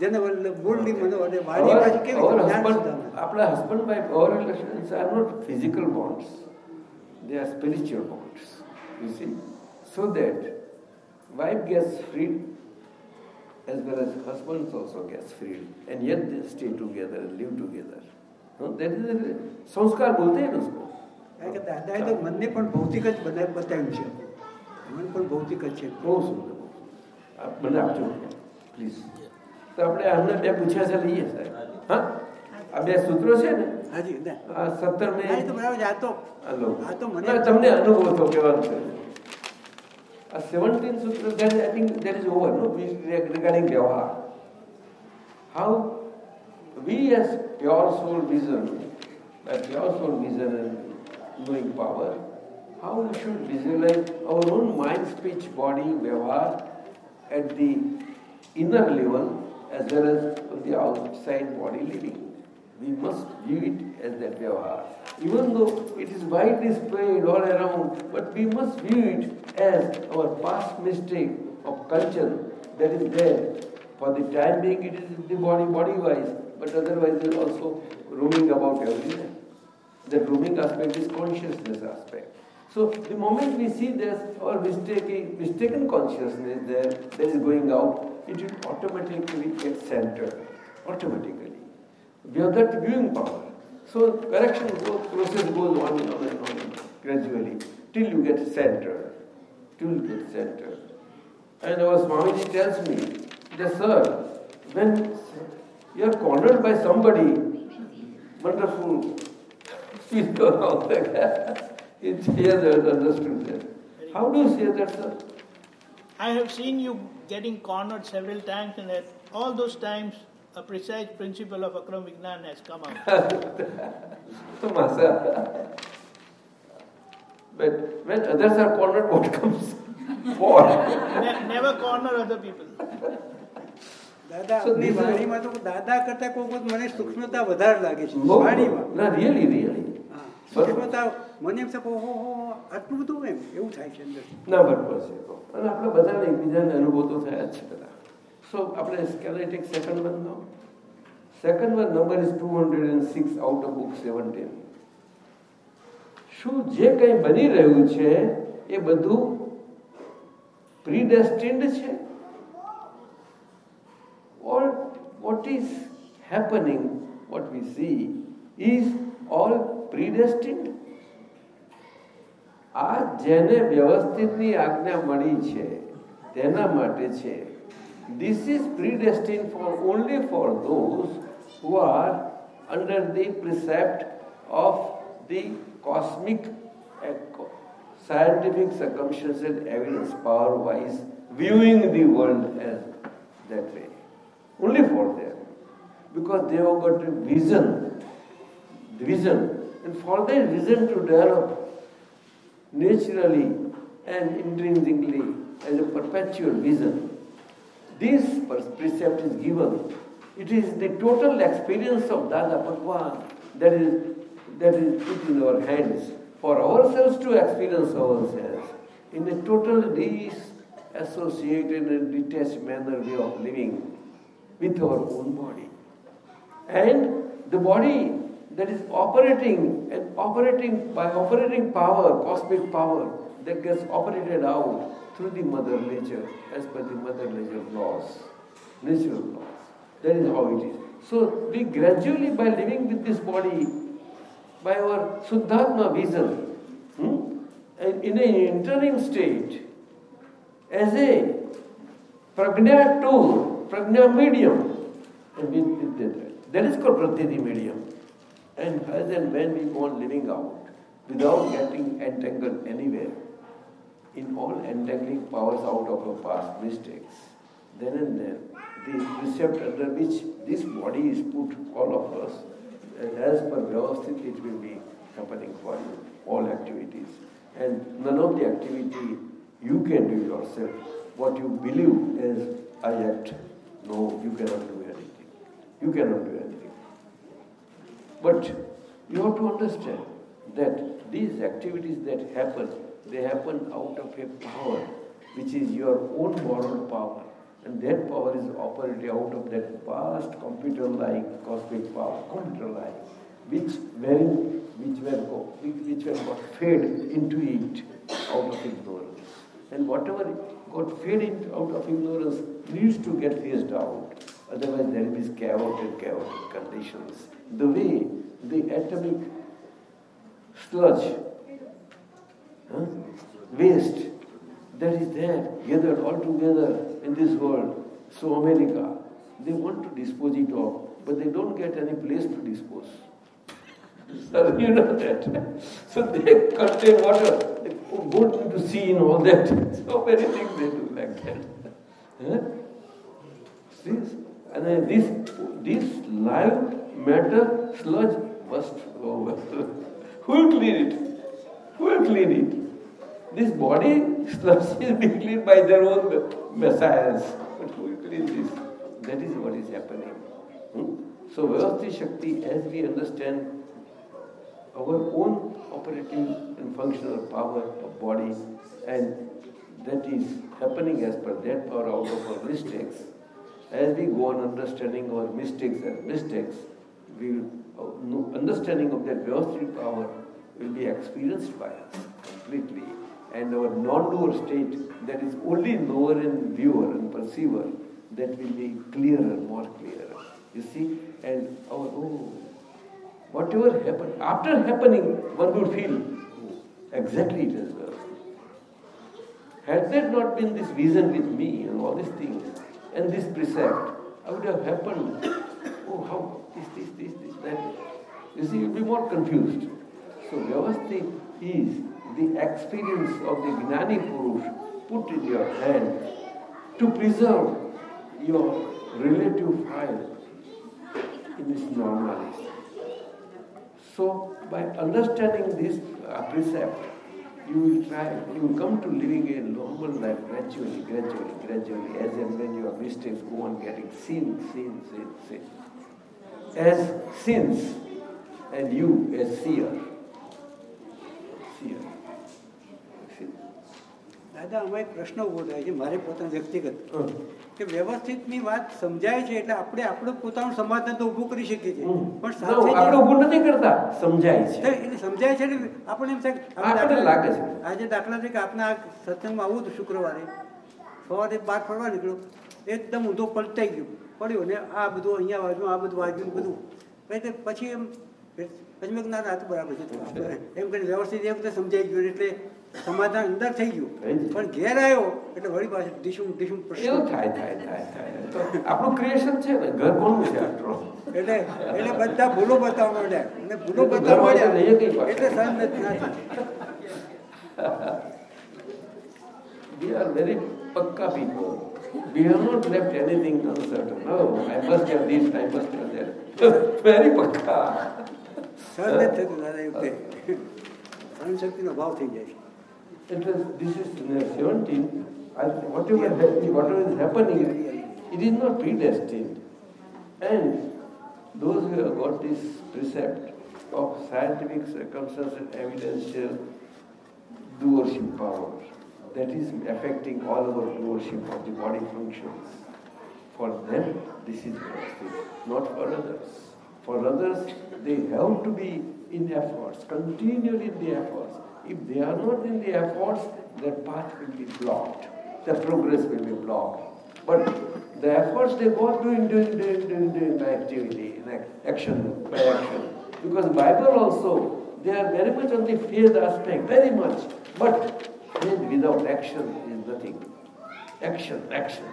જને વલ્લભ મૂળની મનોહર અને વાણી પાછી કેવી our જ્ઞાન husband, સુધારનાર. આપણા husband wife our relations are not physical bonds they are spiritual bonds you see so that wife gets freed as well as husband also gets freed and yet they stay together and live together no, that is a, संस्कार बोलते हैं ना उसको કારણ કે દાદાએ તો મનને પણ ભૌતિક જ બનાવી બતાવ્યું છે મન પણ ભૌતિક જ છે બહુ સુંદર બહુ સુંદર. આપ મને આપજો પ્લીઝ તો આપણે આમને બે પૂછ્યા છે લઈએ સાહેબ હા આ બે સૂત્રો છે ને હાજી ના આ સત્તર ના, એ તો મેં બરાબર છે. આ તો હલો આ તો મને ના, તમને અનુભવ તો કહેવાનું છે આ સેવન્ટીન સૂત્ર that is, I think that is over no regarding વ્યવહાર how we as pure soul vision by pure soul vision and knowing power how we should visualize our own mind speech body vyavahar at the inner level as well as the outside body living we must view it as that vyavahar. Even though it is widely spread all around, but we must view it as our past mistake of culture that is there. For the time being, it is the body, body wise, but otherwise, it is also roaming about everywhere. The roaming aspect is consciousness aspect. So the moment we see there's our mistaken, mistaken consciousness there that is going out, it will automatically get centered. Automatically. We have that viewing power. So correction process goes on and on and on gradually till you get centered. Till you get centered. And our Swamiji tells me, that sir, when you are cornered by somebody, wonderful speech around like that, it's here that understood that. How do you say that, sir? I have seen you getting cornered several times, and at all those times, a precise principle of Akram Vignan has come out. So, Master. But when others are cornered, what comes? What? Ne- never corner other people. દાદા So આપની these are- વાણીમાં તો દાદા કરતા કોઈ વખત મને સૂક્ષ્મતા વધારે લાગે છે No, વાણીમાં no, really, really. હા, But- સૂક્ષ્મતા મને એમ થાય ઓહો હો આટલું બધું એમ એવું થાય છે અંદર ના બરાબર છે તો અને આપણે બધાને એકબીજાને અનુભવ તો થયા જ છે બધા સો આપણે સ્કેલેટિક second one no second one number is two hundred and six out of book seventeen શું જે કંઈ બની રહ્યું છે એ બધું પ્રીડેસ્ટિન્ડ છે or what is happening, what we see, is all predestined. આ જેને વ્યવસ્થિતની આજ્ઞા મળી છે તેના માટે છે This is predestined for only for those who are under the precept of the cosmic uh, scientific circumstances evidence power wise viewing the world as that way. Only for them. Because they have got a vision. Vision. And for their vision to develop naturally and intrinsically as a perpetual vision, this precept is given. It is the total experience of Dada Bhagwan that is, that is put in our hands for ourselves to experience ourselves in a total disassociated and detached manner way of living with our own body. And the body that is operating and operating by operating power, cosmic power, that gets operated out through the mother nature as per the mother nature laws, natural laws. That is how it is. So we gradually by living with this body, by our Suddhatma vision, hmm, and in an entering state, as a prajna tool, prajna medium, and with, with that, that is called pratiti medium. And as and when we go on living out, without getting entangled anywhere, in all entangling powers out of our past mistakes, then and then the precept under which this body is put, all of us, and as per Vyavasthit, it will be happening for you, all activities. And none of the activity you can do yourself. What you believe as I act, no, you cannot do anything. You cannot do. But you have to understand that these activities that happen, they happen out of a power which is your own moral power. And that power is operated out of that vast computer-like cosmic power, computer-like, which wherein which were which were got fed into it out of ignorance. And whatever got fed into, out of ignorance needs to get phased out. Otherwise there will be chaotic, chaotic conditions. The way the atomic sludge, huh, waste that is there gathered all together in this world. So America, they want to dispose it of, but they don't get any place to dispose. So you know that. So they contain water, they go to sea and all that. So many things they do like that. Huh? This, and then this, this live matter sludge must over. Who will clean it? Who will clean it? This body sludge is being cleaned by their own messiahs. But who will clean this? That is what is happening. Hmm? So Vyavasthit Shakti, as we understand our own operating and functional power of body, and that is happening as per that power out of our mistakes. As we go on understanding our mistakes as mistakes, we will, oh, understanding of that Vyavasthit power will be experienced by us completely. And our non-doer state, that is only knower and viewer and perceiver, that will be clearer, more clearer. You see? And our, oh, whatever happened, after happening, one would feel, oh, exactly it is well. Had there not been this vision with me and all these things, and this precept, I would have happened, oh, how, this, this, this, this, that. You see, you'll be more confused. So, Vyavasthit is the experience of the Gnani Purush put in your hand to preserve your relative file in its normality. So, by understanding this uh, precept, you will try, you will come to living a normal life gradually, gradually, gradually, as and when your mistakes go on getting seen, seen, seen, seen. As sins and you as seer. Seer. દાદા આમાં એક પ્રશ્ન ઊભો થાય છે મારે પોતાના વ્યક્તિગત. કે વ્યવસ્થિતની વાત સમજાય છે એટલે આપણે આપણું પોતાનું સમાધાન તો ઊભું કરી શકીએ છીએ. પણ સાથે આપણે ઊભું નથી કરતા સમજાય છે. એટલે સમજાય છે આપણને એમ થાય આપણને દાખલા- લાગે છે. આજે દાખલા તરીકે આપના સત્સંગમાં આવું હતું શુક્રવારે. સવારે બહાર ફરવા નીકળ્યો. એકદમ ઊંધો પલટાઈ ગયો. પડ્યો ને આ બધું અહીંયા વાગ્યું આ બધું વાગ્યું ને બધું પછી તે- પછી એમ પછી મેં કીધું, ના ના આ તો બરાબર છે એમ કરીને વ્યવસ્થિત એક વખતે સમજાઈ ગયું એટલે સમાધાન અંદર થઈ ગયું થઈ ગયું. પણ ઘેર આવ્યો એટલે વળી પાછું ડીશું ડીશું પ્રશ્ન એવું થાય થાય થાય થાય તો આપણું ક્રિએશન છે ને ઘર કોનું છે આટલો એટલે એટલે બધા ભૂલો બતાવવા માંડ્યા અને ભૂલો એ તો બતાવવા ઘરવાળા લઈએ કઈ માંડ્યા પાછા. એટલે સહન નથી થતું. We are very pakka people. We have not left anything uncertain. No, I must have this, I must have that. Very pakka. Sarvethya bhav thing It was, this is 17. Whatever, whatever is happening, it is not predestined. And those who have got this precept of scientific circumstances and evidential doership powers that is affecting all our doership of the body functions. For them, this is benefit, not for others. For others, they have to be in efforts, continually in the efforts. If they are not in the efforts, their path will be blocked, their progress will be blocked. But the efforts they go doing, doing, doing, doing, doing by activity, in action, by action. Because Bible also, they are very much on the faith aspect, very much. But faith without action is nothing. Action, action.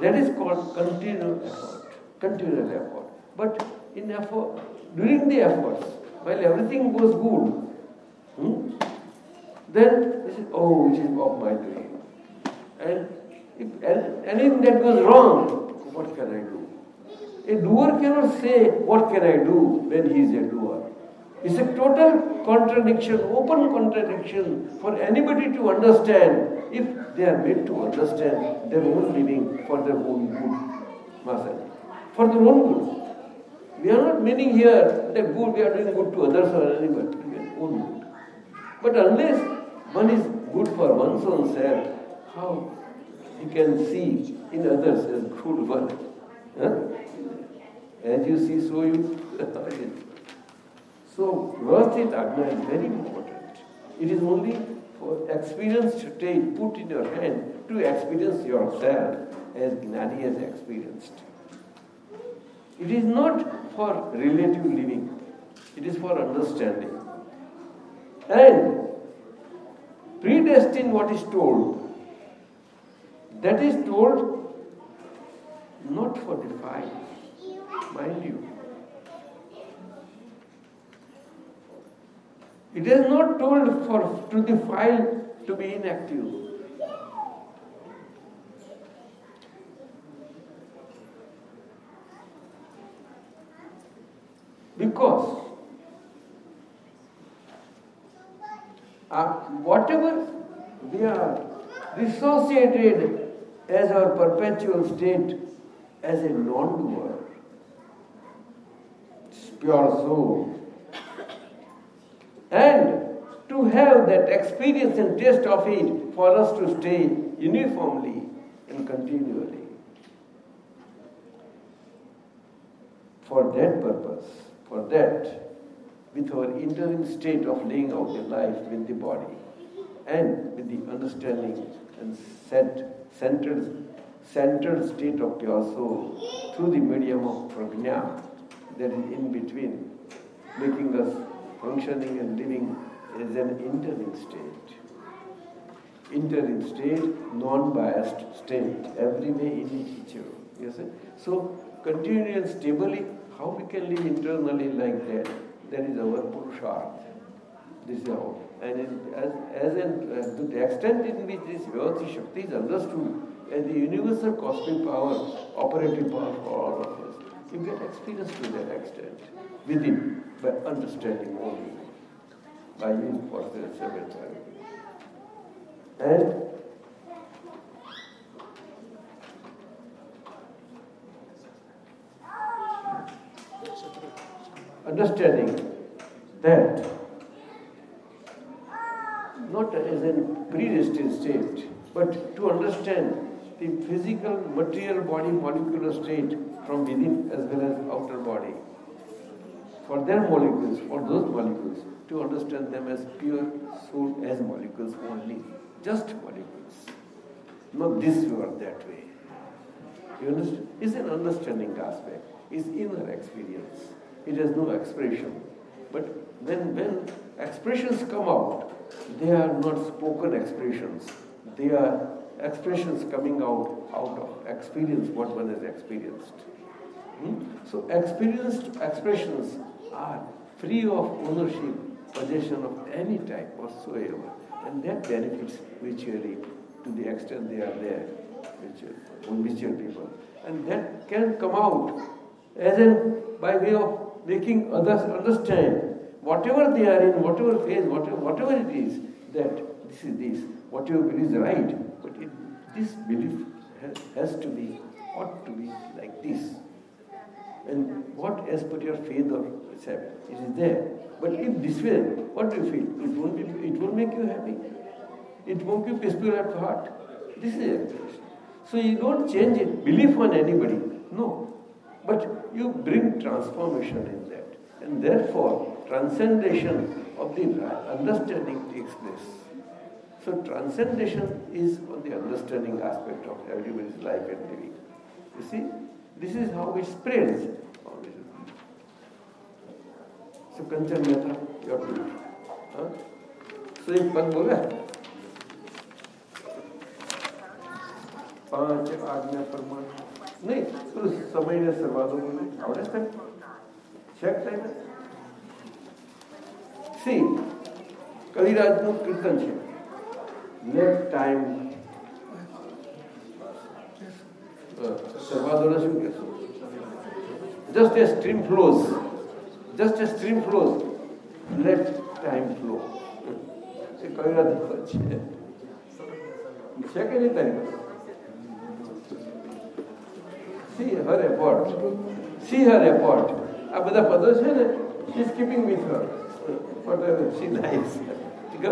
That is called continual effort, continual effort. But in effort, during the efforts, while everything goes good, hmm, then this is, oh, which is of my doing. And if anything that goes wrong, what can I do? A doer cannot say, what can I do when he is a doer. It's a total contradiction, open contradiction for anybody to understand if they are made to understand their own living for their own good. Master, for their own good. We are not meaning here that good, we are doing good to others or anybody, own good. But unless one is good for one's own self, how he can see in others as good one? Huh? As you see, so you. so, worth it Agna is very important. It is only for experience to take, put in your hand to experience yourself as Gnani has experienced. It is not for relative living, it is for understanding. And predestined, what is told, that is told not for file, mind you. It is not told for to the file to be inactive. Because uh, whatever we are dissociated as our perpetual state as a non-doer, it's pure soul. And to have that experience and taste of it for us to stay uniformly and continually. For that purpose, for that, with our interim state of laying out the life with the body and with the understanding and set, centered, centered state of pure soul through the medium of prajna that is in between, making us functioning and living as an interim state. Interim state, non-biased state, every way in each other. So continually and stably, how we can live internally like that, that is our purusharth. This is how. And as, as in, uh, to the extent in which this Vyavasthit Shakti is understood as the universal cosmic power, operative power for all of us, you get experience to that extent within by understanding only, by you for the seven times. And understanding that not as a predestined state, but to understand the physical, material body molecular state from within as well as outer body. For their molecules, for those molecules, to understand them as pure soul as molecules only, just molecules. Not this way or that way. You understand? It's an understanding aspect. It's inner experience. It has no expression. But when when expressions come out, they are not spoken expressions. They are expressions coming out out of experience, what one has experienced. Hmm? So experienced expressions are free of ownership, possession of any type whatsoever. And that benefits mutually to the extent they are there, mutual, mutual people. And that can come out as in by way of making others understand whatever they are in, whatever phase, whatever, whatever it is, that this is this, whatever is right, but it, this belief has, has to be, ought to be like this. And what as per your faith or habit, it is there. But if this way, what do you feel? It won't be, it won't make you happy. It won't be peaceful at heart. This is explanation. So you don't change it, belief on anybody. No. But you bring transformation in that. And therefore, transcendation of the understanding takes place. So transcendation is on the understanding aspect of everybody's life and living. You see, this is how it spreads. So Kanchan Mehta, your duty. Huh? So एक पद बोला પાંચ આજ્ઞા પ્રમાણ નહીં પેલું સમયને સર્વાદો બોલે આવડે છે છે ટાઈમ સી કવિરાજનું કીર્તન છે લેટ ટાઈમ સર્વાદોને શું કહેશો just a stream flows just a stream flows let time flow એ કવિરાજ છે છે કે નહીં તારી see her effort see her effort આ બધા પદો છે ને she is keeping with her whatever she likes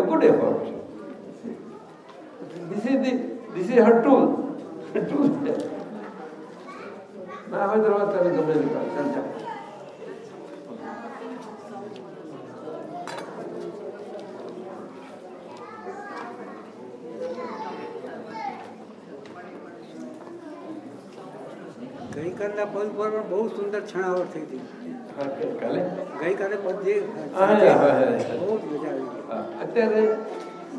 good effort this is the this is her tool tool ના હવે તો તારે ગમે ચાલ ચાલ ગઈકાલના પદ પર પણ બહુ સુંદર છણાવટ થઈ હતી. કાલે? ગઈકાલે હા. બહુ જ મજા આવી અત્યારે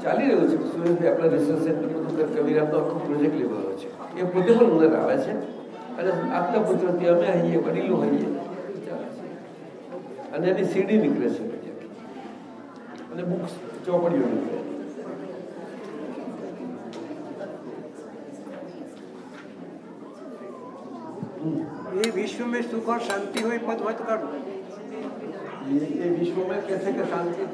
ચાલી રહ્યું છે. સુરેશભાઈ આપણા રિસર્ચ સેન્ટર બધું કવિરાજનો આખો પ્રોજેક્ટ લેવાનો છે. એ પોતે પણ અંદર આવે છે. અને આપતા પુત્રથી અમે આવીએ વડીલો હોઈએ અને એની સીડી નીકળે છે. અને બુક્સ ચોપડીઓ નીકળે ये विश्व में सुख और शांति हो पद मत कर। ये, ये विश्व में कैसे क्या शांति?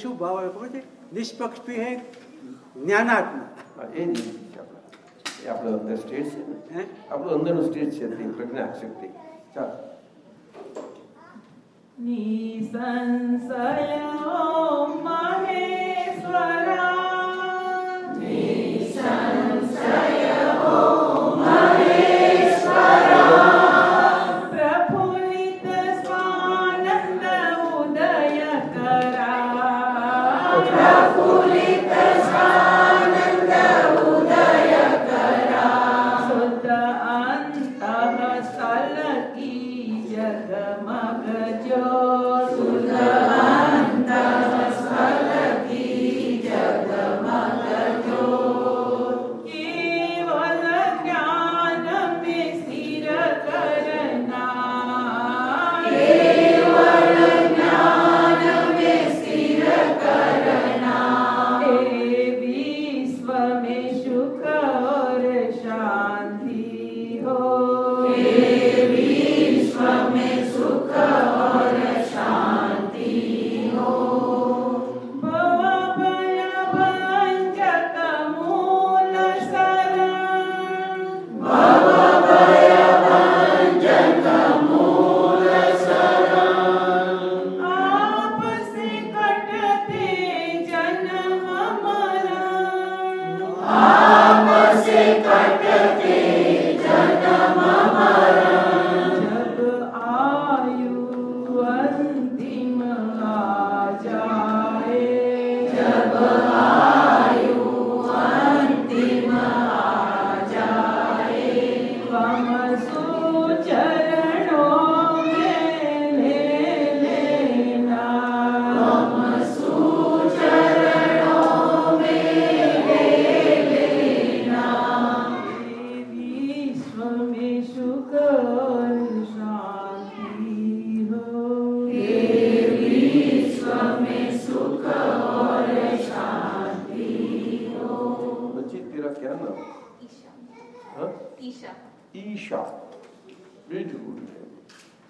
शुभ भाव म्हणजे निष्पक्ष भी आहे ज्ञानात्मा એ આપણો અંદર સ્ટેજ છે ને આપણું અંદરનું સ્ટેજ છે તે પ્રજ્ઞા શક્તિ ચાલો નિસંશયો Maheshwara નિસંશયો Maheshwara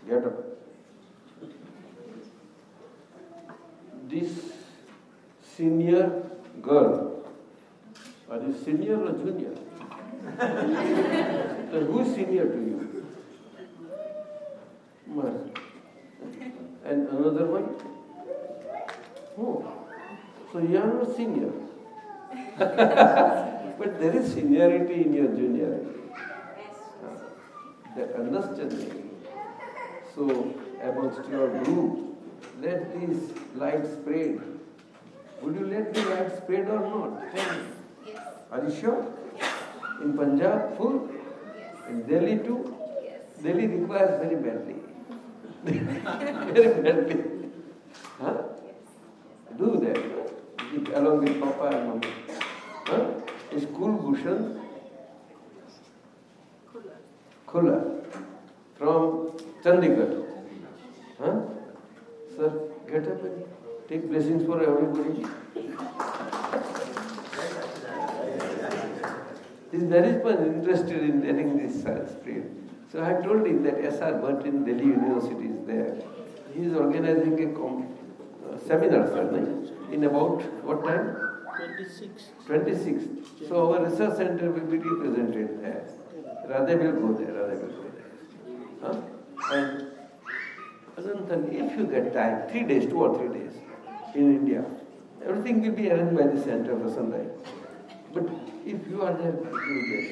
get up. This senior girl, or you senior or junior? so who's senior to you? And another one? Oh, so you are not senior. but there is seniority in your juniority. Ah, the understanding so amongst your group, let this light spread. Would you let the light spread or not? Tell me. Yes. Are you sure? In Punjab, full? In Delhi too? Yes. Delhi requires very badly. very badly. Huh? Do that. Along with Papa and Mama. Huh? Is Kulbhushan Khula from Chandigarh. Huh? Sir, get up and take blessings for everybody. He's very interested in getting this Sanskrit. So I told him that S.R. Bhatt in Delhi University is there. He is organizing a uh, seminar, sir, no? in about what time? 26. 26. So our research center will be represented there. Radhe will go there, Radhe will go there. Huh? And Anantan, if you get time, three days, two or three days in India, everything will be arranged by the center for Sunday. But if you are there, it will get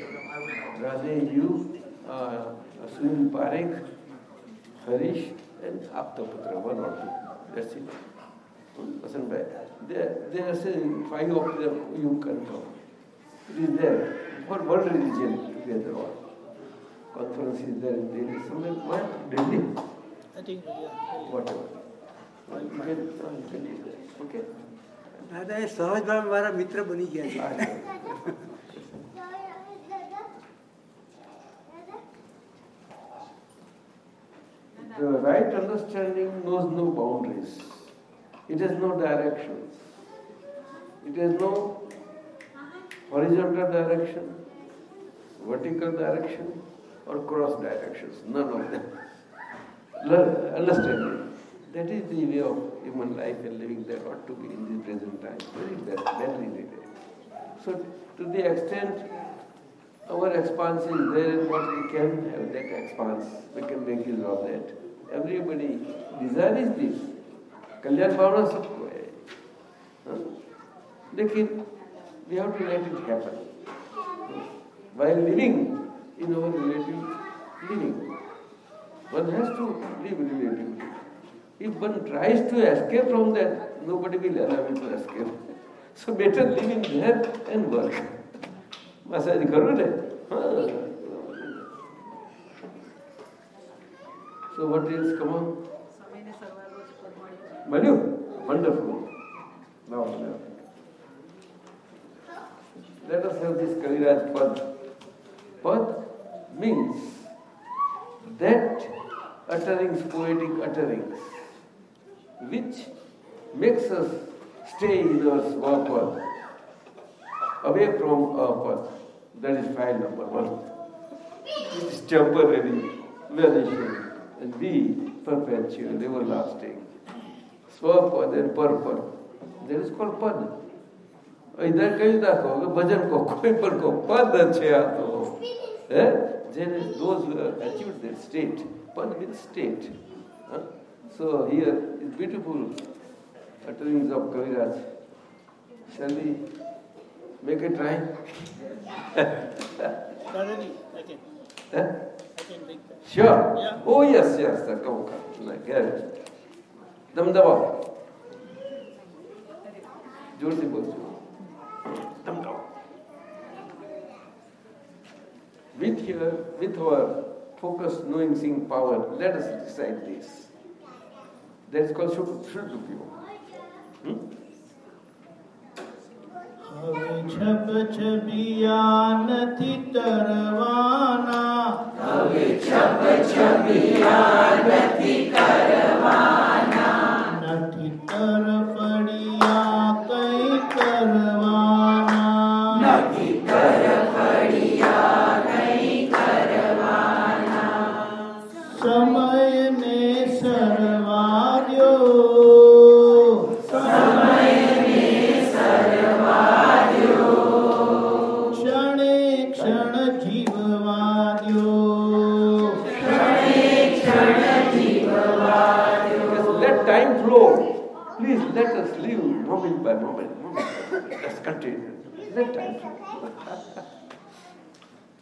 Radhe, you, uh, Sunil Parekh, Harish, and Aptaputra, one or two. That's it. Hmm? Vasant Bhai. There are saying five of them you can come. It is there for world religion together. All. conference is there in Delhi, somewhere, where? Delhi? I think, yeah. Whatever. Well, you can, uh, you can leave there, okay? दादा ये सहज भाव हमारा मित्र बनी गया है The right understanding knows no boundaries. It has no directions. It has no horizontal direction, vertical direction, or cross directions. None of them. Learn, understanding. That is the way of human life and living that ought to be in the present time. Very bad, badly needed. So, to the extent our expanse is there and what we can have that expanse, we can make use of that. Everybody desire is this. कल्याण भावना सबको है हाँ? लेकिन we have to let it happen. While living in our relative living, one has to live relatively. If one tries to escape from that, nobody will allow him to escape. So better live in there and work. Massage કરવું ને હા So what else come on? મળ્યું Wonderful. Now, now. Let us have this Kaviraj Pad. Pad means that utterings, poetic utterings, which makes us stay in our Svapad, away from our Pad. That is file number one. It is temporary, vanishing, and be perpetual, everlasting. Swapad and Parpad. That is called Pad. ઇધર કહી નાખો કે ભજન કો કોઈ પણ કો પદ છે આ તો હે then those who have achieved their state, Pan with state. Huh? So here is beautiful utterings of Kaviraj. Shall we make a try? Suddenly, I can. Huh? I can make that. Sure. Yeah. Oh yes, yes, sir. Come, come. Like, yeah. Dam dabao. जोर से बोल with your with our focus knowing seeing power let us recite this that is called Shudupyo. Hmm? હવે છબ છબિયા નથી તરવાના હવે છબ છબિયા નથી કરવાના નથી તરફડિયા continue late time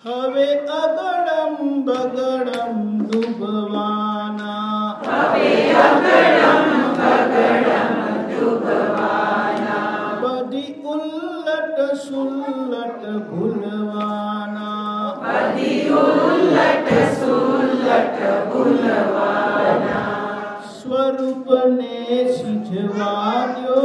हवे अगड़म बगड़म डुबवाना हवे अगड़म बगड़म डुबवाना पदी उल्लट सुल्लट भुलवाना। पदी उल्लट सुल्लट भुलवाना। स्वरूप ने सिझवा दो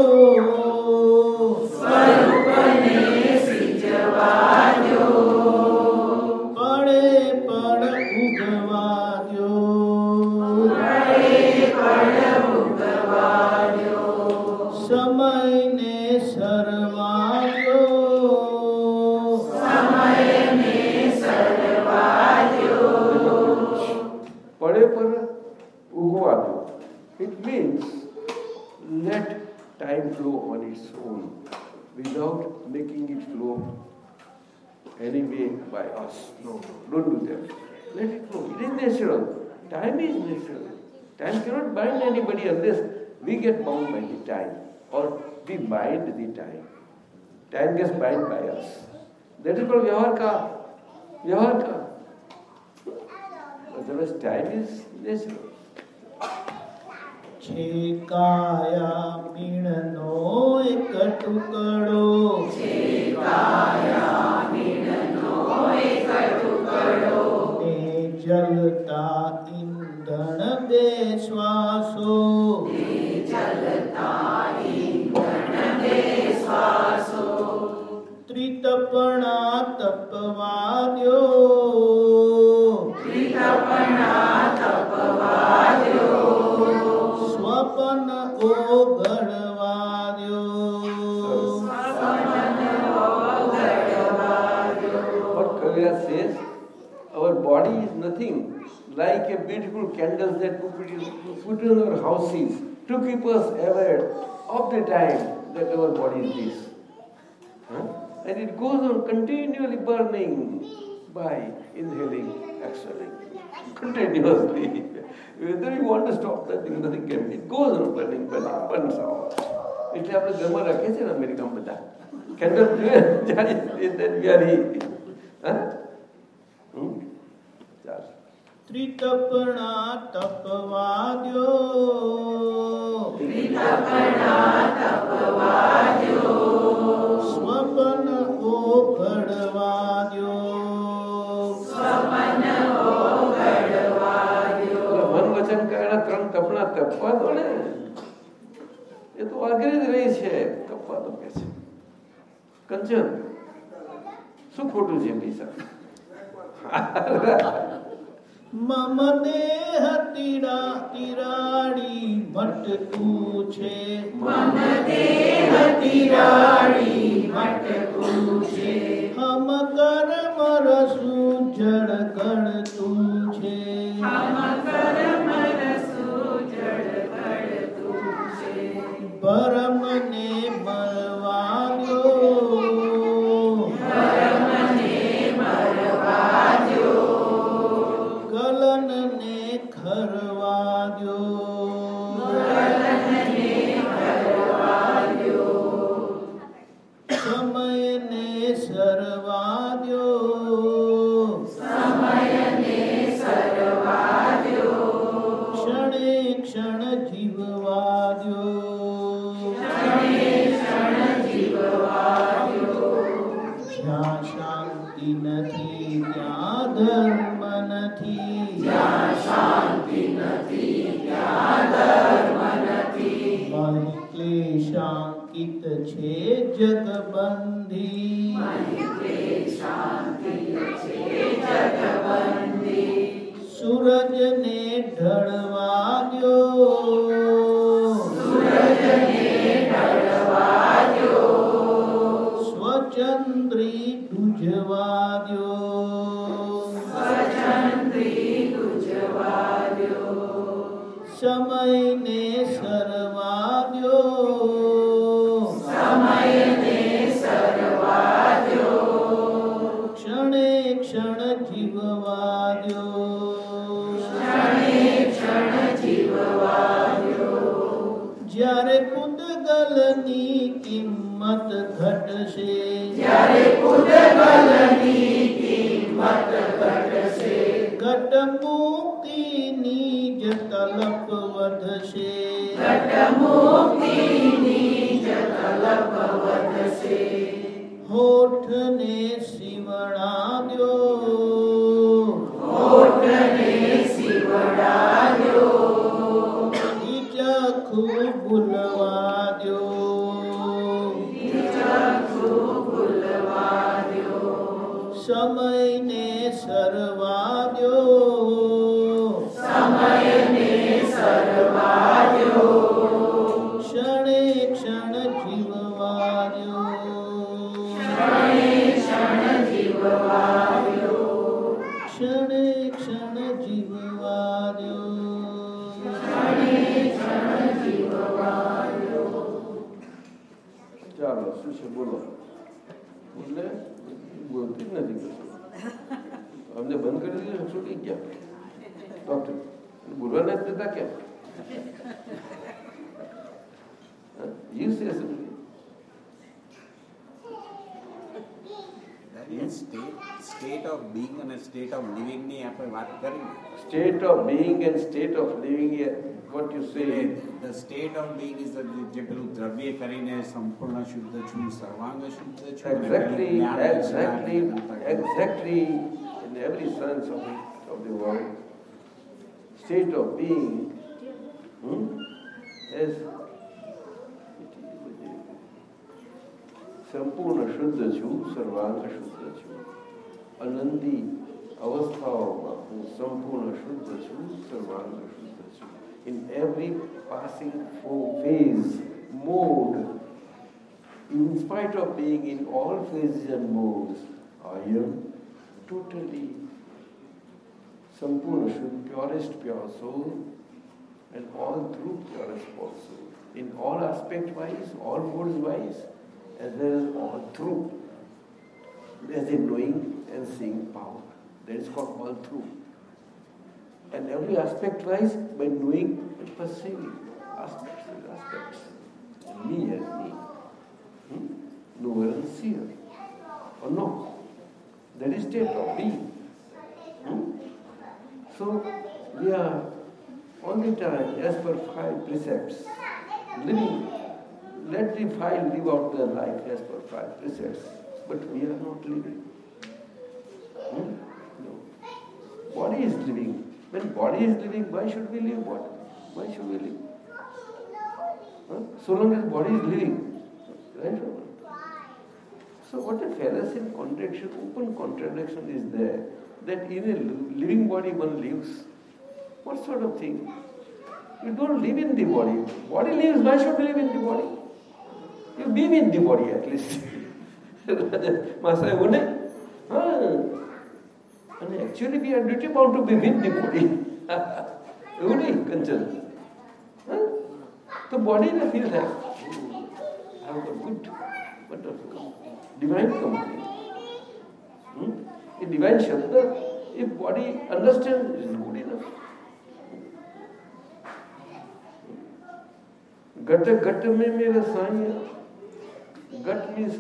flow on its own without making it flow anyway by us. No, don't do that. Let it flow. It is natural. Time is natural. Time cannot bind anybody unless we get bound by the time or we bind the time. Time gets bound by us. That is called Vyavarka. Vyavarka. Otherwise, time is natural. छेकाया काया मीणनो एक टुकड़ो। छे काया मीणनो एक टुकड़ो। ने जलता ईंधन बे श्वासो ने जलता ईंधन बे श्वासो त्रितपणा तपवा द्यो त्रितपणा तपवा द्यो સ્વપન ઓગળવા દ્યો What Kavira says, our body is nothing like a beautiful candles that we put in, put in our houses to keep us aware of the time that our body is this. Huh? And it goes on continually burning by inhaling, exhaling, continuously. Whether you want to stop that thing, nothing can be. It goes on burning, burning, burns out. એટલે આપણે ઘરમાં રાખીએ છીએ ને અમેરિકામાં બધા candle જાણી then we are here. હા? હમ? ચાલો. ત્રિતપણા તપવા દ્યો સ્વપન ઓગળવા દો ને એ તો આગળ જ રહી છે દો કે છે. કંચન શું ખોટું છે પૈસા મમને હતીડા તિરાડી ભટકું છે. મમને દેહ ભટકું છે. હમ કર્મ રસુ જળ ગણતું ચાલો શું છે બોલો એટલે બોલતી જ નથી કશું અમને બંધ કરી દીધું છૂટી ગયા ડોક્ટર બોલવા નથી દેતા કેમ યુ સે સમજી In state, state of being અને state of living ની આપણે વાત કરી ને. state of being and state of living here, what you say The state of being is the જે પેલું દ્રવ્ય કરીને સંપૂર્ણ શુદ્ધ છું સર્વાંગ શુદ્ધ છું અને exactly પેલું જ્ઞાન exactly જ્ઞાન exactly in every sense of the, of the संपूर्ण शुद्ध छू सर्वांग शुद्ध छू आनंदी अवस्थाओं संपूर्ण शुद्ध छू सर्वांग शुद्ध छू in every passing phase, mode, in spite of being in all phases and modes, I am totally Sampurna Shuddha, purest pure soul, and all through purest pure. In all aspect wise, all modes wise, as well as all through. As in knowing and seeing power. That is called all through. And every aspect wise by knowing and perceiving aspects and aspects. Me as me. Hmm? Knower and seer. Or no? That is state of being. Hmm? So we are all the time, as per five precepts, living. Let the five live out their life as per five precepts, but we are not living. Hmm? No. Body is living. When body is living, why should we live what? Why should we live? Huh? So long as body is living. Right? So what a fallacy and contradiction, open contradiction is there that in a living body one lives. What sort of thing? You don't live in the body. Body lives, why should you live in the body? You beam in the body at least. Master, wouldn't And actually we are duty bound to beam in the body. wouldn't concern. The body that feels like, I have got good, wonderful, divine company. Hmm? In divine Shabda, if body understands, it is good enough. घट घट में मेरा साइया Ghat means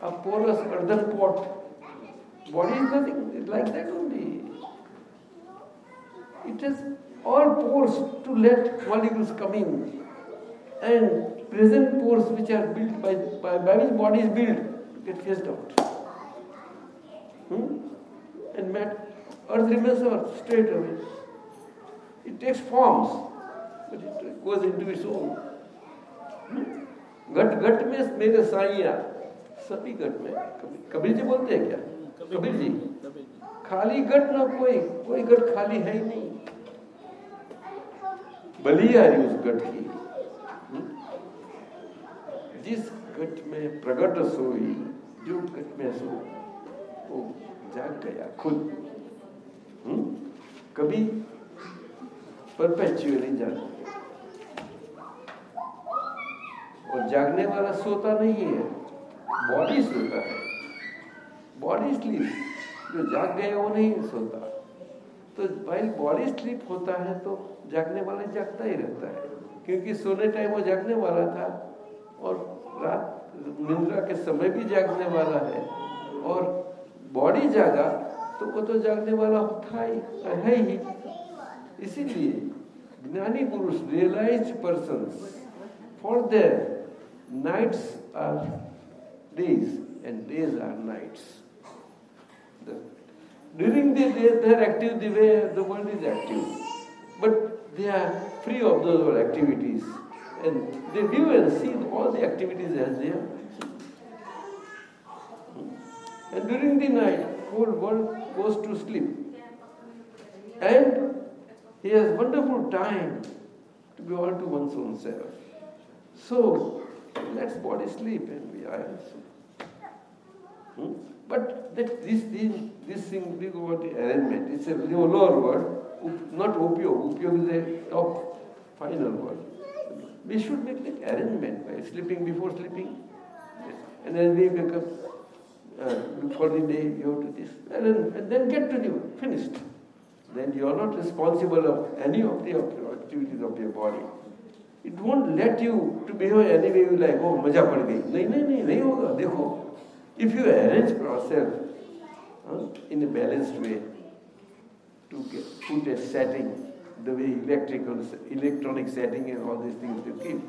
a porous earthen pot. Body is nothing, it's like that only. It has all pores to let molecules come in. And present pores which are built by, by, by which body is built get phased out. Hmm? And mat, earth remains earth straight away. It takes forms, but it goes into its own. घट घट में मेरे साइया सभी घट में। कबीर जी बोलते हैं क्या? कबीर जी। खाली घट ना कोई कोई घट खाली है ही नहीं। बलिया है उस घट की। हम्म? जिस घट में प्रगट सोई जो घट में सो वो जाग गया खुद। हुँ? कभी परपेचुअली जागो और जागने वाला सोता नहीं है बॉडी सोता है। बॉडी स्लीप जो जाग गए वो नहीं सोता। तो भाई बॉडी स्लीप होता है तो जागने वाला जागता ही रहता है, क्योंकि सोने टाइम वो जागने वाला था, और रात निंद्रा के समय भी जागने वाला है, और बॉडी जागा तो वो तो जागने वाला था ही, है ही। इसीलिए ज्ञानी पुरुष realise person for their Nights are days and days are nights. The, during the day they are active the way the world is active. But they are free of those activities. And they view and see all the activities as they are. And during the night, whole world goes to sleep. And he has wonderful time to be all to one's own self. So let's body sleep and we are also. Hmm? But that this thing, this thing, we go the arrangement. It's a lower word, not upyog. Upyog is a top final word. We should make that arrangement by sleeping before sleeping. And then we wake up uh, before the day, you have to this. And then, and then get to the finished. Then you are not responsible of any of the activities of your body. It won't let you to behave any way you like, oh, मजा पड़ गई. नहीं नहीं नहीं नहीं होगा देखो. If you arrange yourself uh, in a balanced way to get, put a setting, the way electrical, electronic setting and all these things you keep,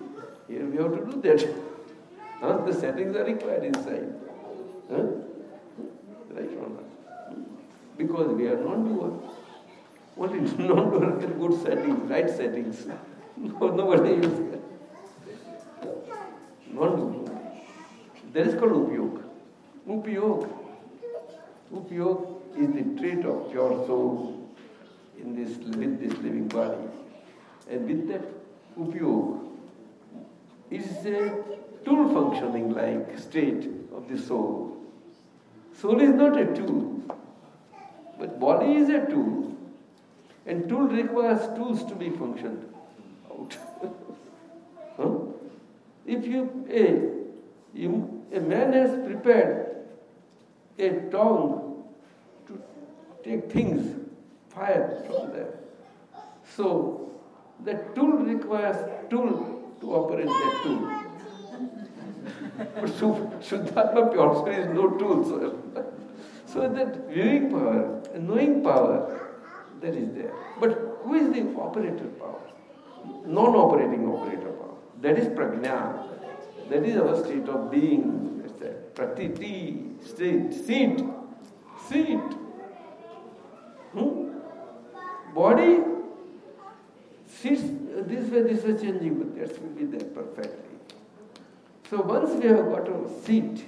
here we have to do that. Huh? The settings are required inside. Huh? Right or not? Because we are non-doer. Only non-doer get good settings, right settings. No, nobody else can. Non-doer. That is called upyog. Upyog. Upyog is the trait of pure soul in this with this living body. And with that upyog is a tool functioning like state of the soul. Soul is not a tool, but body is a tool. And tool requires tools to be functioned out. huh? If you a, you, a man has prepared a tongue to take things, fire from there. So the tool requires tool to operate that tool. But Shuddhatma soul is no tool. So that viewing power, knowing power, that is there. But who is the operator power? Non-operating operator power. That is prajna. That is our state of being. Pratiti, state, seat, seat. Hmm? Body sits this way, this way changing, but that will be there perfectly. So once we have got our seat,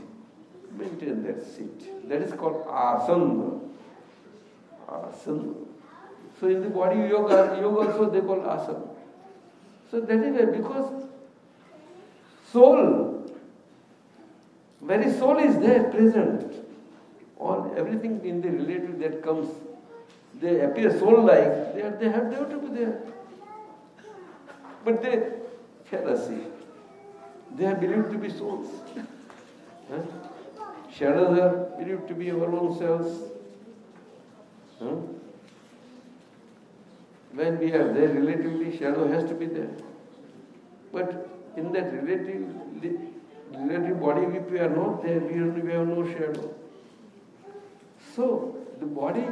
maintain that seat. That is called asana. Asana. So in the body yoga, yoga also they call asana. So that is why because soul, very soul is there present. All everything in the relative that comes, they appear soul-like. They are, they have they have to be there. But they fallacy. They are believed to be souls. huh? Shadows are believed to be our own selves. Huh? When we are there relatively, shadow has to be there. But in that relative, relative body, if we are not there, we we have no shadow. So, the body,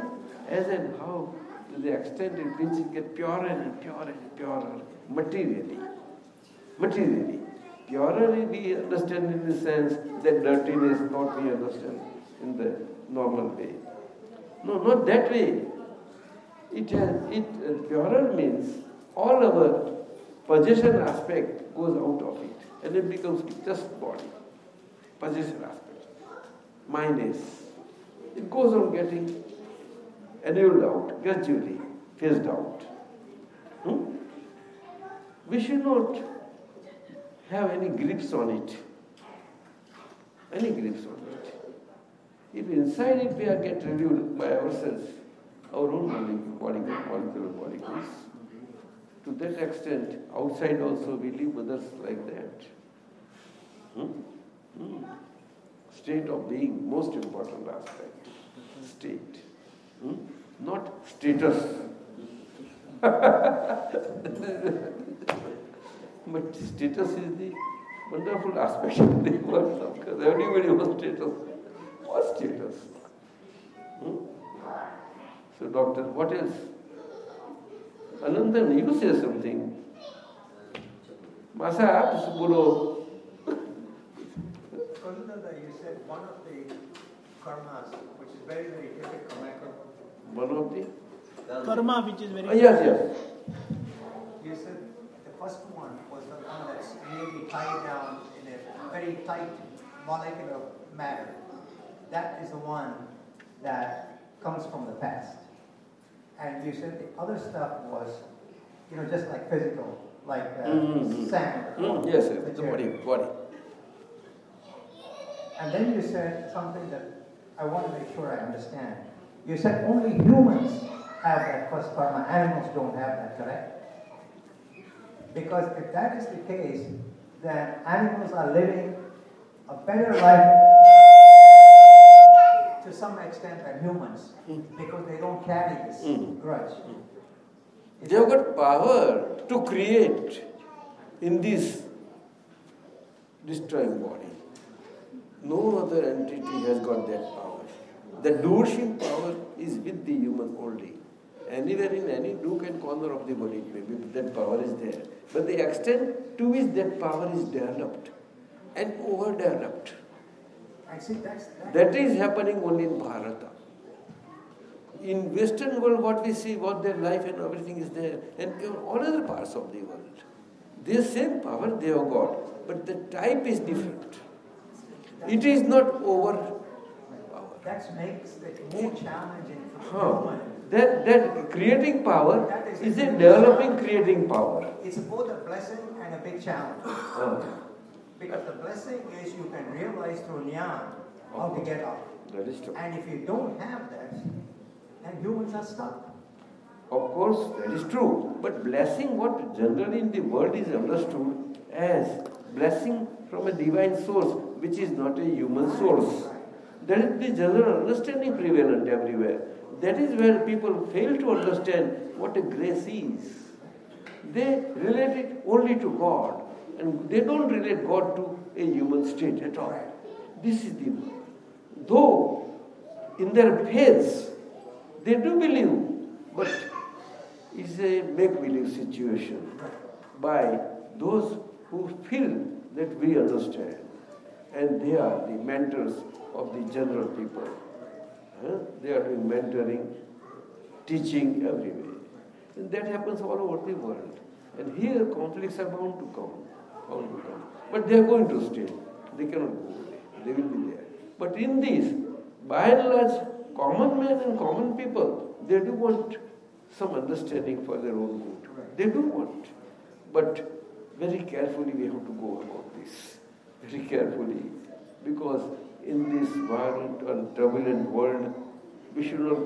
as and how, to the extent in which it gets purer and purer and purer, materially. Materially. Purer we understand in the sense that dirtiness not we understand in the normal way. No, not that way. It has it uh, means all our possession aspect goes out of it and it becomes just body. Possession aspect. Mind is. It goes on getting annulled out, gradually, phased out. Hmm? We should not have any grips on it. Any grips on it. If inside it we are get reviewed by ourselves, our own molecule, molecular molecules, to that extent, outside also we leave others like that. Hmm? Hmm. State of being, most important aspect. State. Hmm? Not status. but status is the wonderful aspect of the world because everybody wants status. What status? Hmm? So, doctor, what else? Anandan, you say something. Masa, Bulo. Ananda, you said one of the karmas, which is very, very difficult. One of the? Karma, which is very oh, Yes, yes. You said the first one was the one that's really tied down in a very tight molecular matter. That is the one that comes from the past. And you said the other stuff was, you know, just like physical, like uh, Mhm. sand. or Mm, yes, the body, body. And then you said something that I want to make sure I understand. You said only humans have that first karma, animals don't have that, correct? Because if that is the case, then animals are living a better life some extent than humans because they don't carry this Mm. grudge. Is They have got power to create in this destroying body. No other entity has got that power. The doership power is with the human only. Anywhere in any nook and corner of the body, maybe that power is there. But the extent to which that power is developed and overdeveloped, I see that's that. that is happening only in Bharata. In Western world, what we see, what their life and everything is there, and all other parts of the world, the same power they have got, but the type is different. It is not over power. That makes it more challenging for Huh. That, that creating power is a developing creating power. It's both a blessing and a big challenge. Huh. Because the blessing is you can realize through jnana how to get up. That is true. And if you don't have that, then humans are stuck. Of course, that is true. But blessing, what generally in the world is understood as blessing from a divine source, which is not a human source. That is the general understanding prevalent everywhere. That is where people fail to understand what a grace is. They relate it only to God, and they don't relate God to a human state at all. This is the. Though in their faiths they do believe, but it's a make believe situation by those who feel that we understand. And they are the mentors of the general people. Huh? They are doing mentoring, teaching everywhere. And that happens all over the world. And here conflicts are bound to come. But they are going to stay. They cannot go away. They will be there. But in this, by and large, common men and common people, they do want some understanding for their own good. They do want. But very carefully we have to go about this. Very carefully. Because in this violent and turbulent world, we should not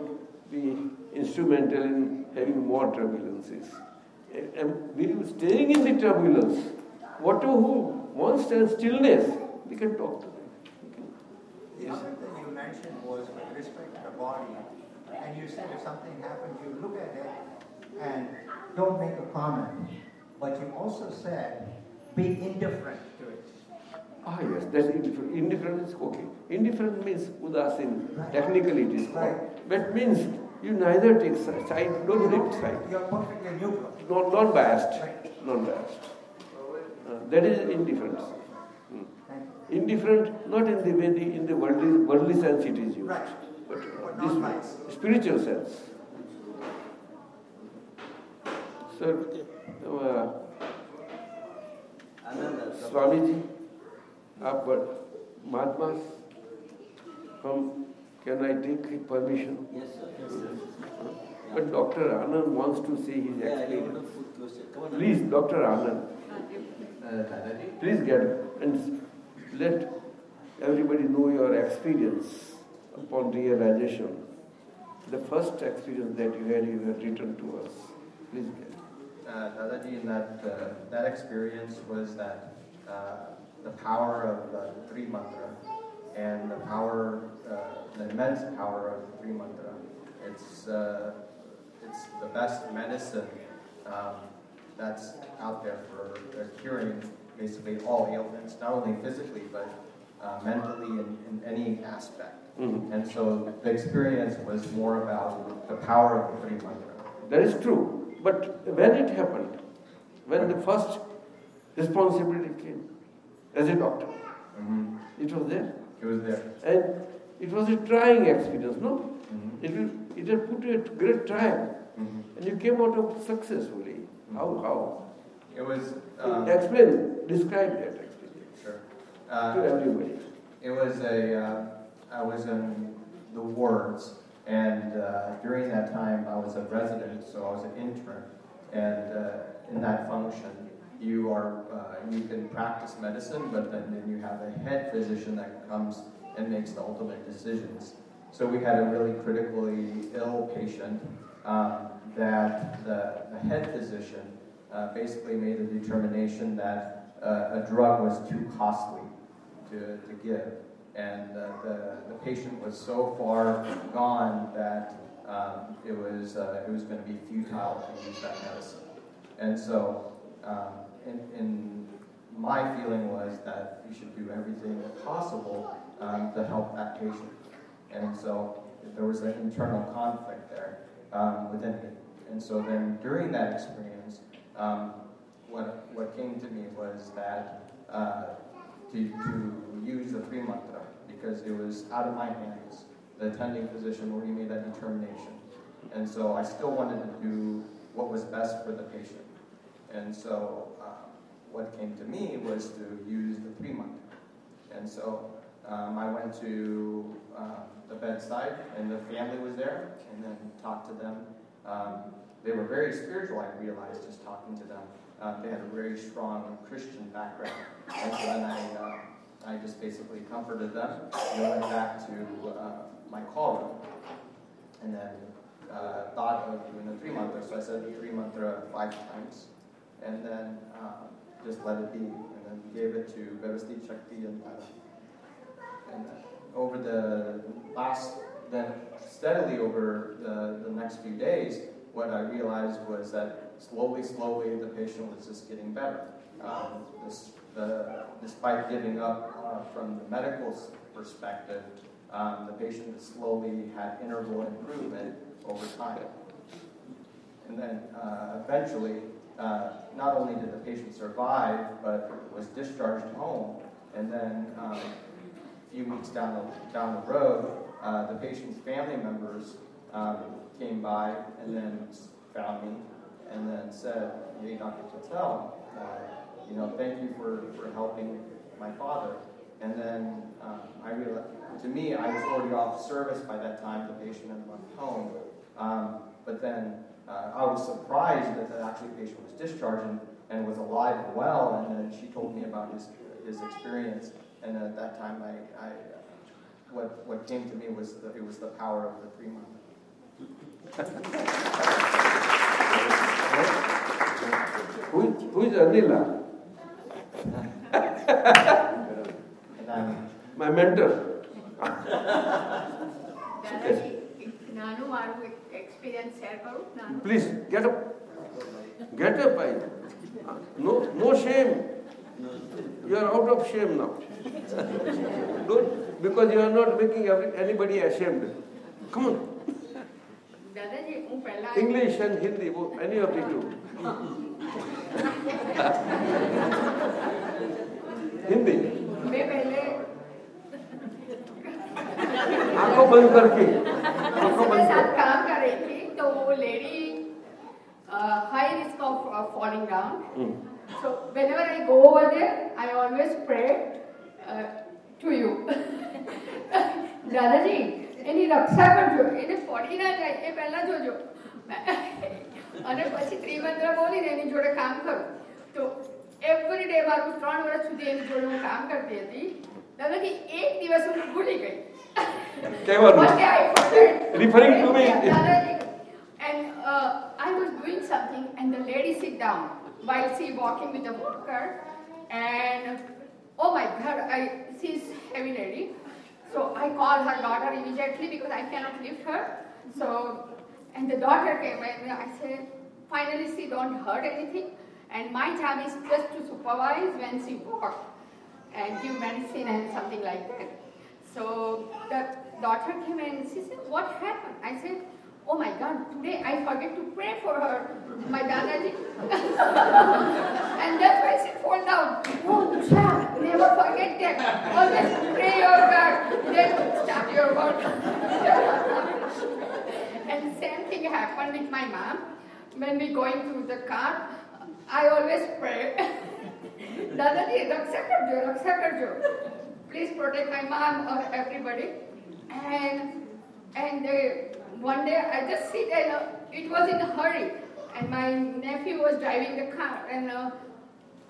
be instrumental in having more turbulences. And we will staying in the turbulence. Whatever who wants to stillness, we can talk to them. The other thing you mentioned was with respect to the body. And you said if something happens, you look at it and don't make a comment. But you also said be indifferent to it. Ah, yes, that's indifferent. Indifferent is okay. Indifferent means udasin. Right. Technically, it is called. Right. But means you neither take side, don't take side. You're perfectly neutral. Non, non-biased. Right. Non-biased. Uh, that is indifference. Hmm. Thank you. Indifferent, not in the way the, in the worldly, worldly sense it is used, Right. but But this non-biased. spiritual sense. Sir, uh, Swami ji आप महात्मा from can I take permission? Yes, sir. Yes, sir. But Dr. Anand wants to say his Yeah, I experience. got a food question. Come on. Please, Dr. Anand, please get and let everybody know your experience upon realization. The first experience that you had, you had written to us. Please get. Uh, Dadaji, in that, uh, that experience was that uh, the power of uh, three Mantra and the power, uh, the immense power of the three Mantra. It's, uh, it's the best medicine um, that's out there for uh, curing basically all ailments, not only physically, but uh, mentally in, in any aspect. Mhm. And so the experience was more about the power of the Tri Mantra. That is true. But when it happened, when the first responsibility came as a doctor, Mhm. it was there. It was there. And it was a trying experience, no? Mhm. It will it had put you at great trial, Mhm. and you came out of it successfully. How? How? It was, um, Explain, describe that experience sure. to Uh, everybody. It was a, uh, I was in the wards, and uh, during that time, I was a resident, so I was an intern. And uh, in that function, you are, uh, you can practice medicine, but then, then you have a head physician that comes and makes the ultimate decisions. So we had a really critically ill patient um, that the, the head physician uh, basically made a determination that uh, a drug was too costly to, to give. And uh, the, the patient was so far gone that um, it was, uh, it was going to be futile to use that medicine. And so, um, in, in my feeling was that you should do everything possible um, to help that patient. And so there was an internal conflict there um, within me. And so then during that experience, um, what, what came to me was that uh, to, to use the three mantra because it was out of my hands. The attending physician already made that determination. And so I still wanted to do what was best for the patient. And so um, what came to me was to use the three mantra. And so um, I went to um, the bedside, and the family was there, and then talked to them. Um, they were very spiritual, I realized, just talking to them. Um, they had a very strong Christian background. And so then I, uh, I just basically comforted them, and went back to uh, my call room. And then uh, thought of doing the three mantra. So I said the three mantra five times, and then uh, just let it be. And then gave it to Vyavasthit Shakti and. And uh, over the last, then steadily over the, the next few days, what I realized was that slowly, slowly, the patient was just getting better. Um, this, the, despite giving up uh, from the medical perspective, um, the patient slowly had interval improvement over time. And then uh, eventually, uh, not only did the patient survive, but was discharged home. And then um, a few weeks down the, down the road, uh, the patient's family members um, came by and then found me and then said, hey, Dr. Patel, uh, you know, thank you for, for helping my father. And then um, I realized, to me, I was already off service by that time. The patient had gone home. Um, but then uh, I was surprised that the actually patient was discharged and, and was alive and well. And then she told me about his, his experience. And at that time, I, I what, what came to me was it was the power of the Fremont. Who, who's Anila? My mentor. Please get up. Get up, I. No, no shame. You are out of shame now. Don't, because you are not making anybody ashamed. Come on. English and Hindi, any of the two. Hindi आँखों बंद करके आँखों बंद साथ काम कर रही थी तो वो lady high risk of falling down So whenever I go over there, I always pray uh, to you. દાદાજી એની રક્ષા કરજો એને પડી ના જાય એ પહેલા જોજો અને પછી ત્રિમંત્ર બોલીને એની જોડે કામ કરું તો એવરી ડે મારું ત્રણ વર્ષ સુધી એની જોડે હું કામ કરતી હતી દાદાજી એક દિવસ હું ભૂલી ગઈ કહેવાનું. One day I forgot. Referring to me. Yeah, દાદાજી. And uh, I was doing something, and the lady sit down while she walking with the walker, and oh my God, I she's heavy lady. So I call her daughter immediately because I cannot lift her. So, and the daughter came, and I said, finally she don't hurt anything, and my job is just to supervise when she walk and give medicine and something like that. So the daughter came and she said, What happened? I said, Oh my God, today I forget to pray for her, my Dadaji. and that's why she fall down. Oh, Usha, never forget that. Always pray your God, then start your work. And same thing happened with my mom. When we going through the car, I always pray, Dadaji, Raksha karjo, Raksha. Please protect my mom or everybody. And and uh, one day I just sit and uh, it was in a hurry, and my nephew was driving the car, and uh,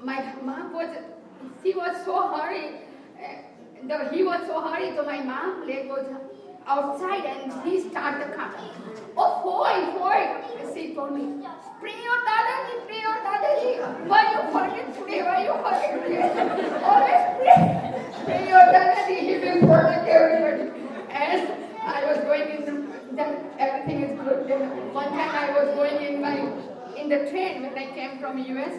my mom was she was so hurry. Uh, he was so hurry, so my mom leg was outside and he started the car. Oh, boy, boy, she told me, pray your Dadaji, pray your Dadaji. Why you forget today? Why you forget today? Always pray. Pray your Dadaji, he will protect everybody. And I was going in then everything is good. Then one time I was going in my, in the train when I came from US,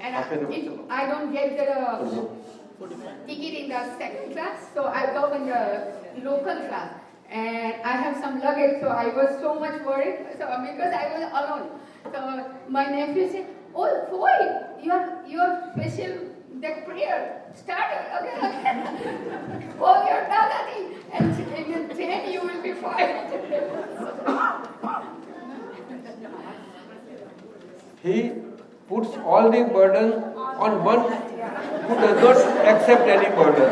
and I, if I don't get the ticket in the second class, so I go in the local class. And I have some luggage, so I was so much worried. So because I was alone, so my nephew said, "Oh, boy, your your special that prayer started again, again. oh, your Dadaji, and in the you will be fine." He puts all the burden on one who does not accept any burden.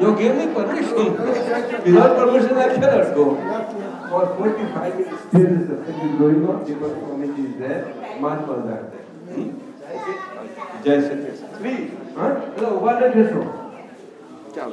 You gave me permission. Without permission, I cannot go. For 45 years, the thing is going on because Swamiji is there. Man for that. जय Shri Krishna three हाँ उबाले ढेर क्या